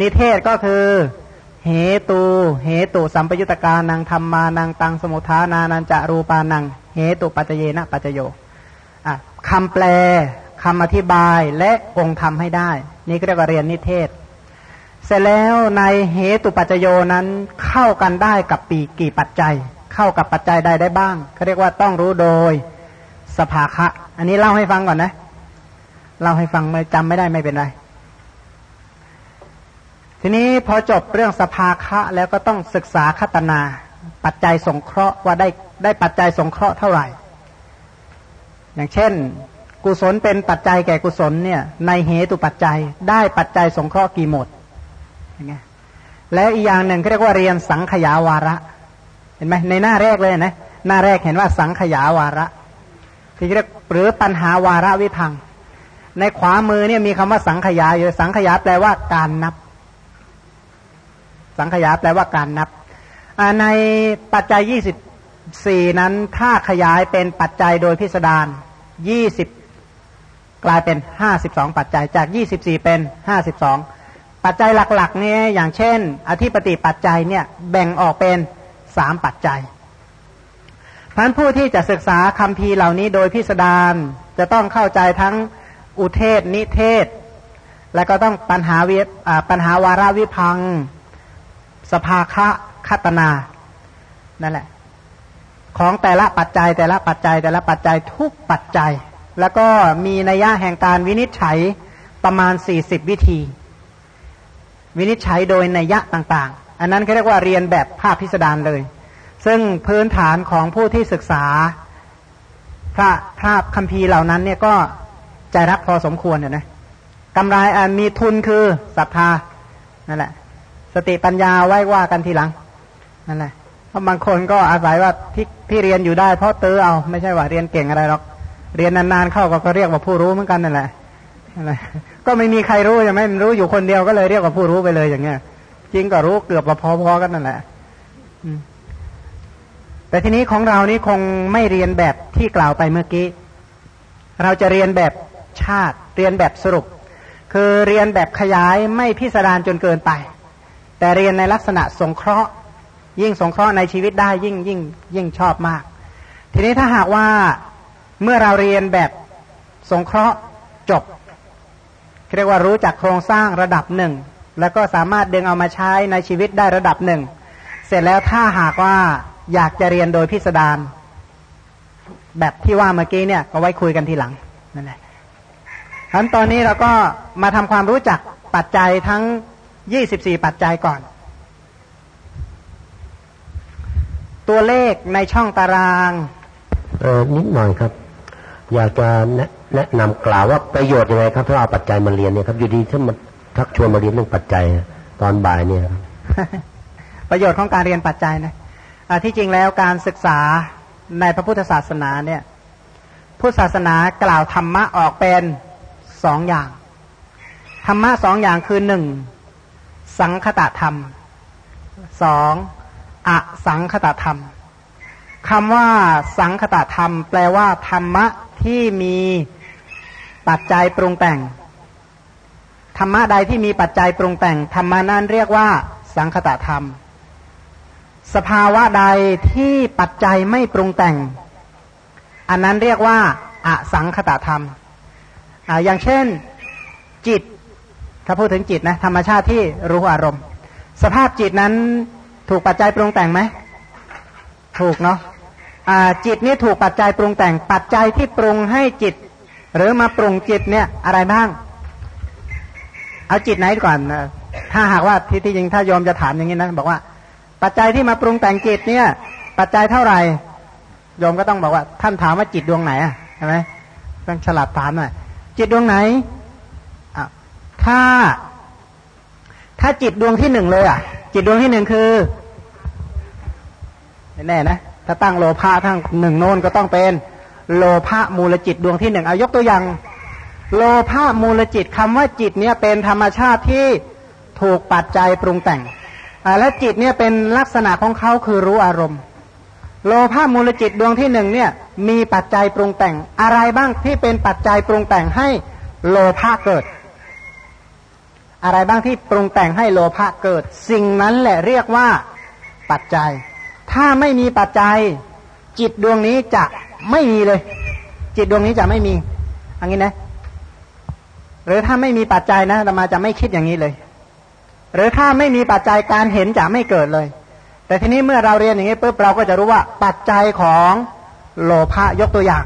นิเทศก็คือ เหตุ เหตุสัมปยุตการนังธรรมานังตังสมุทานานันจารูปานัง เหตุปัจจเยนะปัจจโยคำแปลคำอธิบายและองค์ธรรมให้ได้ นี่ก็เรียกว่าเรียนนิเทศ เสร็จแล้วในเหตุปัจจโยนั้นเข้ากันได้กับปีกี่ปัจจัย เข้ากับปัจจัยใดได้บ้างเขาเรียกว่าต้องรู้โดยสภาคะ อันนี้เล่าให้ฟังก่อนนะเล่าให้ฟังไม่จำไม่ได้ไม่เป็นไร ทีนี้พอจบเรื่องสภาคะแล้วก็ต้องศึกษาคตนา ปัจจัยสงเคราะห์ว่าได้ได้ปัจจัยสงเคราะห์เท่าไหร่ อย่างเช่น กุศลเป็นปัจจัยแก่กุศลเนี่ยในเหตุปัจจัยได้ปัจจัยสงเคราะห์กี่หมดอย่างเงี้ยแล้วอีกอย่างหนึ่งเขาเรียกว่าเรียนสังขยาวาระ เห็นไหมในหน้าแรกเลยนะหน้าแรกเห็นว่าสังขยาวาระที่เรียกหรือปัญหาวาระวิพัง ในขวามือเนี่ยมีคำว่าสังขยาอยู่สังขยาแปลว่าการนับ สังขยาแปลว่าการนับในปัจจัยยี่สิบสี่นั้นถ้าขยายเป็นปัจจัยโดยพิสดารยี่สิบ กลายเป็นห้าสิบสองปัจจัยจากยี่สิบสี่เป็นห้าสิบสองปัจจัยหลักๆเนี่ยอย่างเช่น อธิปติปัจจัยเนี่ยแบ่งออกเป็นสามปัจจัยพันผู้ที่จะศึกษาคำพีเหล่านี้โดยพิสดารจะต้องเข้าใจทั้งอุเทศนิเทศ และก็ต้องปัญหาวิปัญหาวาระวิพัง สภาคะคัตนานั่นแหละ ของแต่ละปัจจัยแต่ละปัจจัยแต่ละปัจจัยทุกปัจจัย แล้วก็มีนัยยะแห่งการวินิจฉัยประมาณสี่สิบวิธี วินิจฉัยโดยนัยยะต่างๆ อันนั้นเขาเรียกว่าเรียนแบบภาพพิสดารเลย ซึ่งพื้นฐานของผู้ที่ศึกษา พระภาพคัมภีร์เหล่านั้นเนี่ยก็ใจรักพอสมควรเนี่ยนะกำไรมีทุนคือศรัทธานั่นแหละ สติปัญญาไว้ว่ากันทีหลังนั่นแหละเพราะบางคนก็อาศัยว่าที่ที่เรียนอยู่ได้เพราะเตอเอาไม่ใช่ว่าเรียนเก่งอะไรหรอก เรียนนานๆเข้าก็เรียกว่าผู้รู้เหมือนกันนั่นแหละก็ไม่มีใครรู้ใช่ไหมรู้อยู่คนเดียวก็เลยเรียกว่าผู้รู้ไปเลยอย่างเงี้ย จริงก็รู้เกือบว่าพอๆกันนั่นแหละแต่ทีนี้ของเรานี่คงไม่เรียนแบบที่กล่าวไปเมื่อกี้ เราจะเรียนแบบชาติ เรียนแบบสรุป คือเรียนแบบขยายไม่พิสดารจนเกินไป แต่เรียนในลักษณะสงเคราะห์ ยิ่งสงเคราะห์ในชีวิตได้ยิ่งยิ่งยิ่งชอบมาก ทีนี้ถ้าหากว่า เมื่อเราเรียนแบบสงเคราะห์จบเรียกว่ารู้จักโครงสร้างระดับหนึ่ง แล้วก็สามารถดึงเอามาใช้ในชีวิตได้ระดับหนึ่ง เสร็จแล้วถ้าหากว่าอยากจะเรียนโดยพิสดารแบบที่ว่าเมื่อกี้เนี่ย ก็ไว้คุยกันทีหลังนั่นแหละทั้นตอนนี้เราก็มาทำความรู้จักปัจจัยทั้งยี่สิบสี่ปัจจัยก่อน ตัวเลขในช่องตาราง เออนิดหน่อยครับ อยากจะแนะนะนำกล่าวว่าประโยชน์ยังไงครับถ้าเอาปัจจัยมาเรียนเนี่ยครับอยู่ดีถ้ามาทักชวนมาเรียนเรื่องปัจจัยตอนบ่ายเนี่ยครับประโยชน์ของการเรียนปัจจัยนะที่จริงแล้วการศึกษาในพระพุทธศาสนาเนี่ยพุทธศาสนากล่าวธรรมะออกเป็นสองอย่างธรรมะสองอย่างคือหนึ่งสังคตธรรมสองอสังคตธรรม คำว่าสังคตธรรม แปลว่า ธรรมะที่มีปัจจัยปรุงแต่ง ธรรมะใดที่มีปัจจัยปรุงแต่ง ธรรมะนั้นเรียกว่า สังคตธรรม สภาวะใดที่ปัจจัยไม่ปรุงแต่ง อันนั้นเรียกว่าอสังคตธรรมออย่างเช่น จิต ถ้าพูดถึงจิตนะธรรมชาติที่รู้อารมณ์ สภาพจิตนั้นถูกปัจจัยปรุงแต่งไหม ถูกเนาะจิตนี่ถูกปัจจัยปรุงแต่งปัจจัยที่ปรุงให้จิต หรือมาปรุงจิตเนี่ยอะไรบ้าง เอาจิตไหนก่อนถ้าหากว่าที่ที่จริงถ้ายอมจะถามอย่างนี้นะบอกว่า ปัจจัยที่มาปรุงแต่งจิตเนี่ย ปัจจัยเท่าไหร่ยอมก็ต้องบอกว่า ท่านถามว่าจิตดวงไหนอะใช่ไหมต้องฉลาดถามหน่อยจิตดวงไหนถ้า ถ้าจิตดวงที่หนึ่งเลยอะ จิตดวงที่หนึ่งคือ แน่นะ ถ้าตั้งโลภะทั้งหนึ่งโน้นก็ต้องเป็นโลภะมูลจิตดวงที่หนึ่งเอายกตัวอย่าง โลภะมูลจิตคำว่าจิตเนี่ยเป็นธรรมชาติที่ถูกปัจจัยปรุงแต่งและจิตเนี่ยเป็นลักษณะของเขาคือรู้อารมณ์ โลภะมูลจิตดวงที่หนึ่งเนี่ยมีปัจจัยปรุงแต่งอะไรบ้างที่เป็นปัจจัยปรุงแต่งให้โลภะเกิด อะไรบ้างที่ปรุงแต่งให้โลภะเกิด สิ่งนั้นแหละเรียกว่าปัจจัย ถ้าไม่มีปัจจัย จิตดวงนี้จะไม่มีเลย จิตดวงนี้จะไม่มีอันนี้นะ หรือถ้าไม่มีปัจจัยนะธรรมาจะไม่คิดอย่างนี้เลย หรือถ้าไม่มีปัจจัยการเห็นจะไม่เกิดเลย แต่ทีนี้เมื่อเราเรียนอย่างนี้ปุ๊บเราก็จะรู้ว่าปัจจัยของโลภะยกตัวอย่าง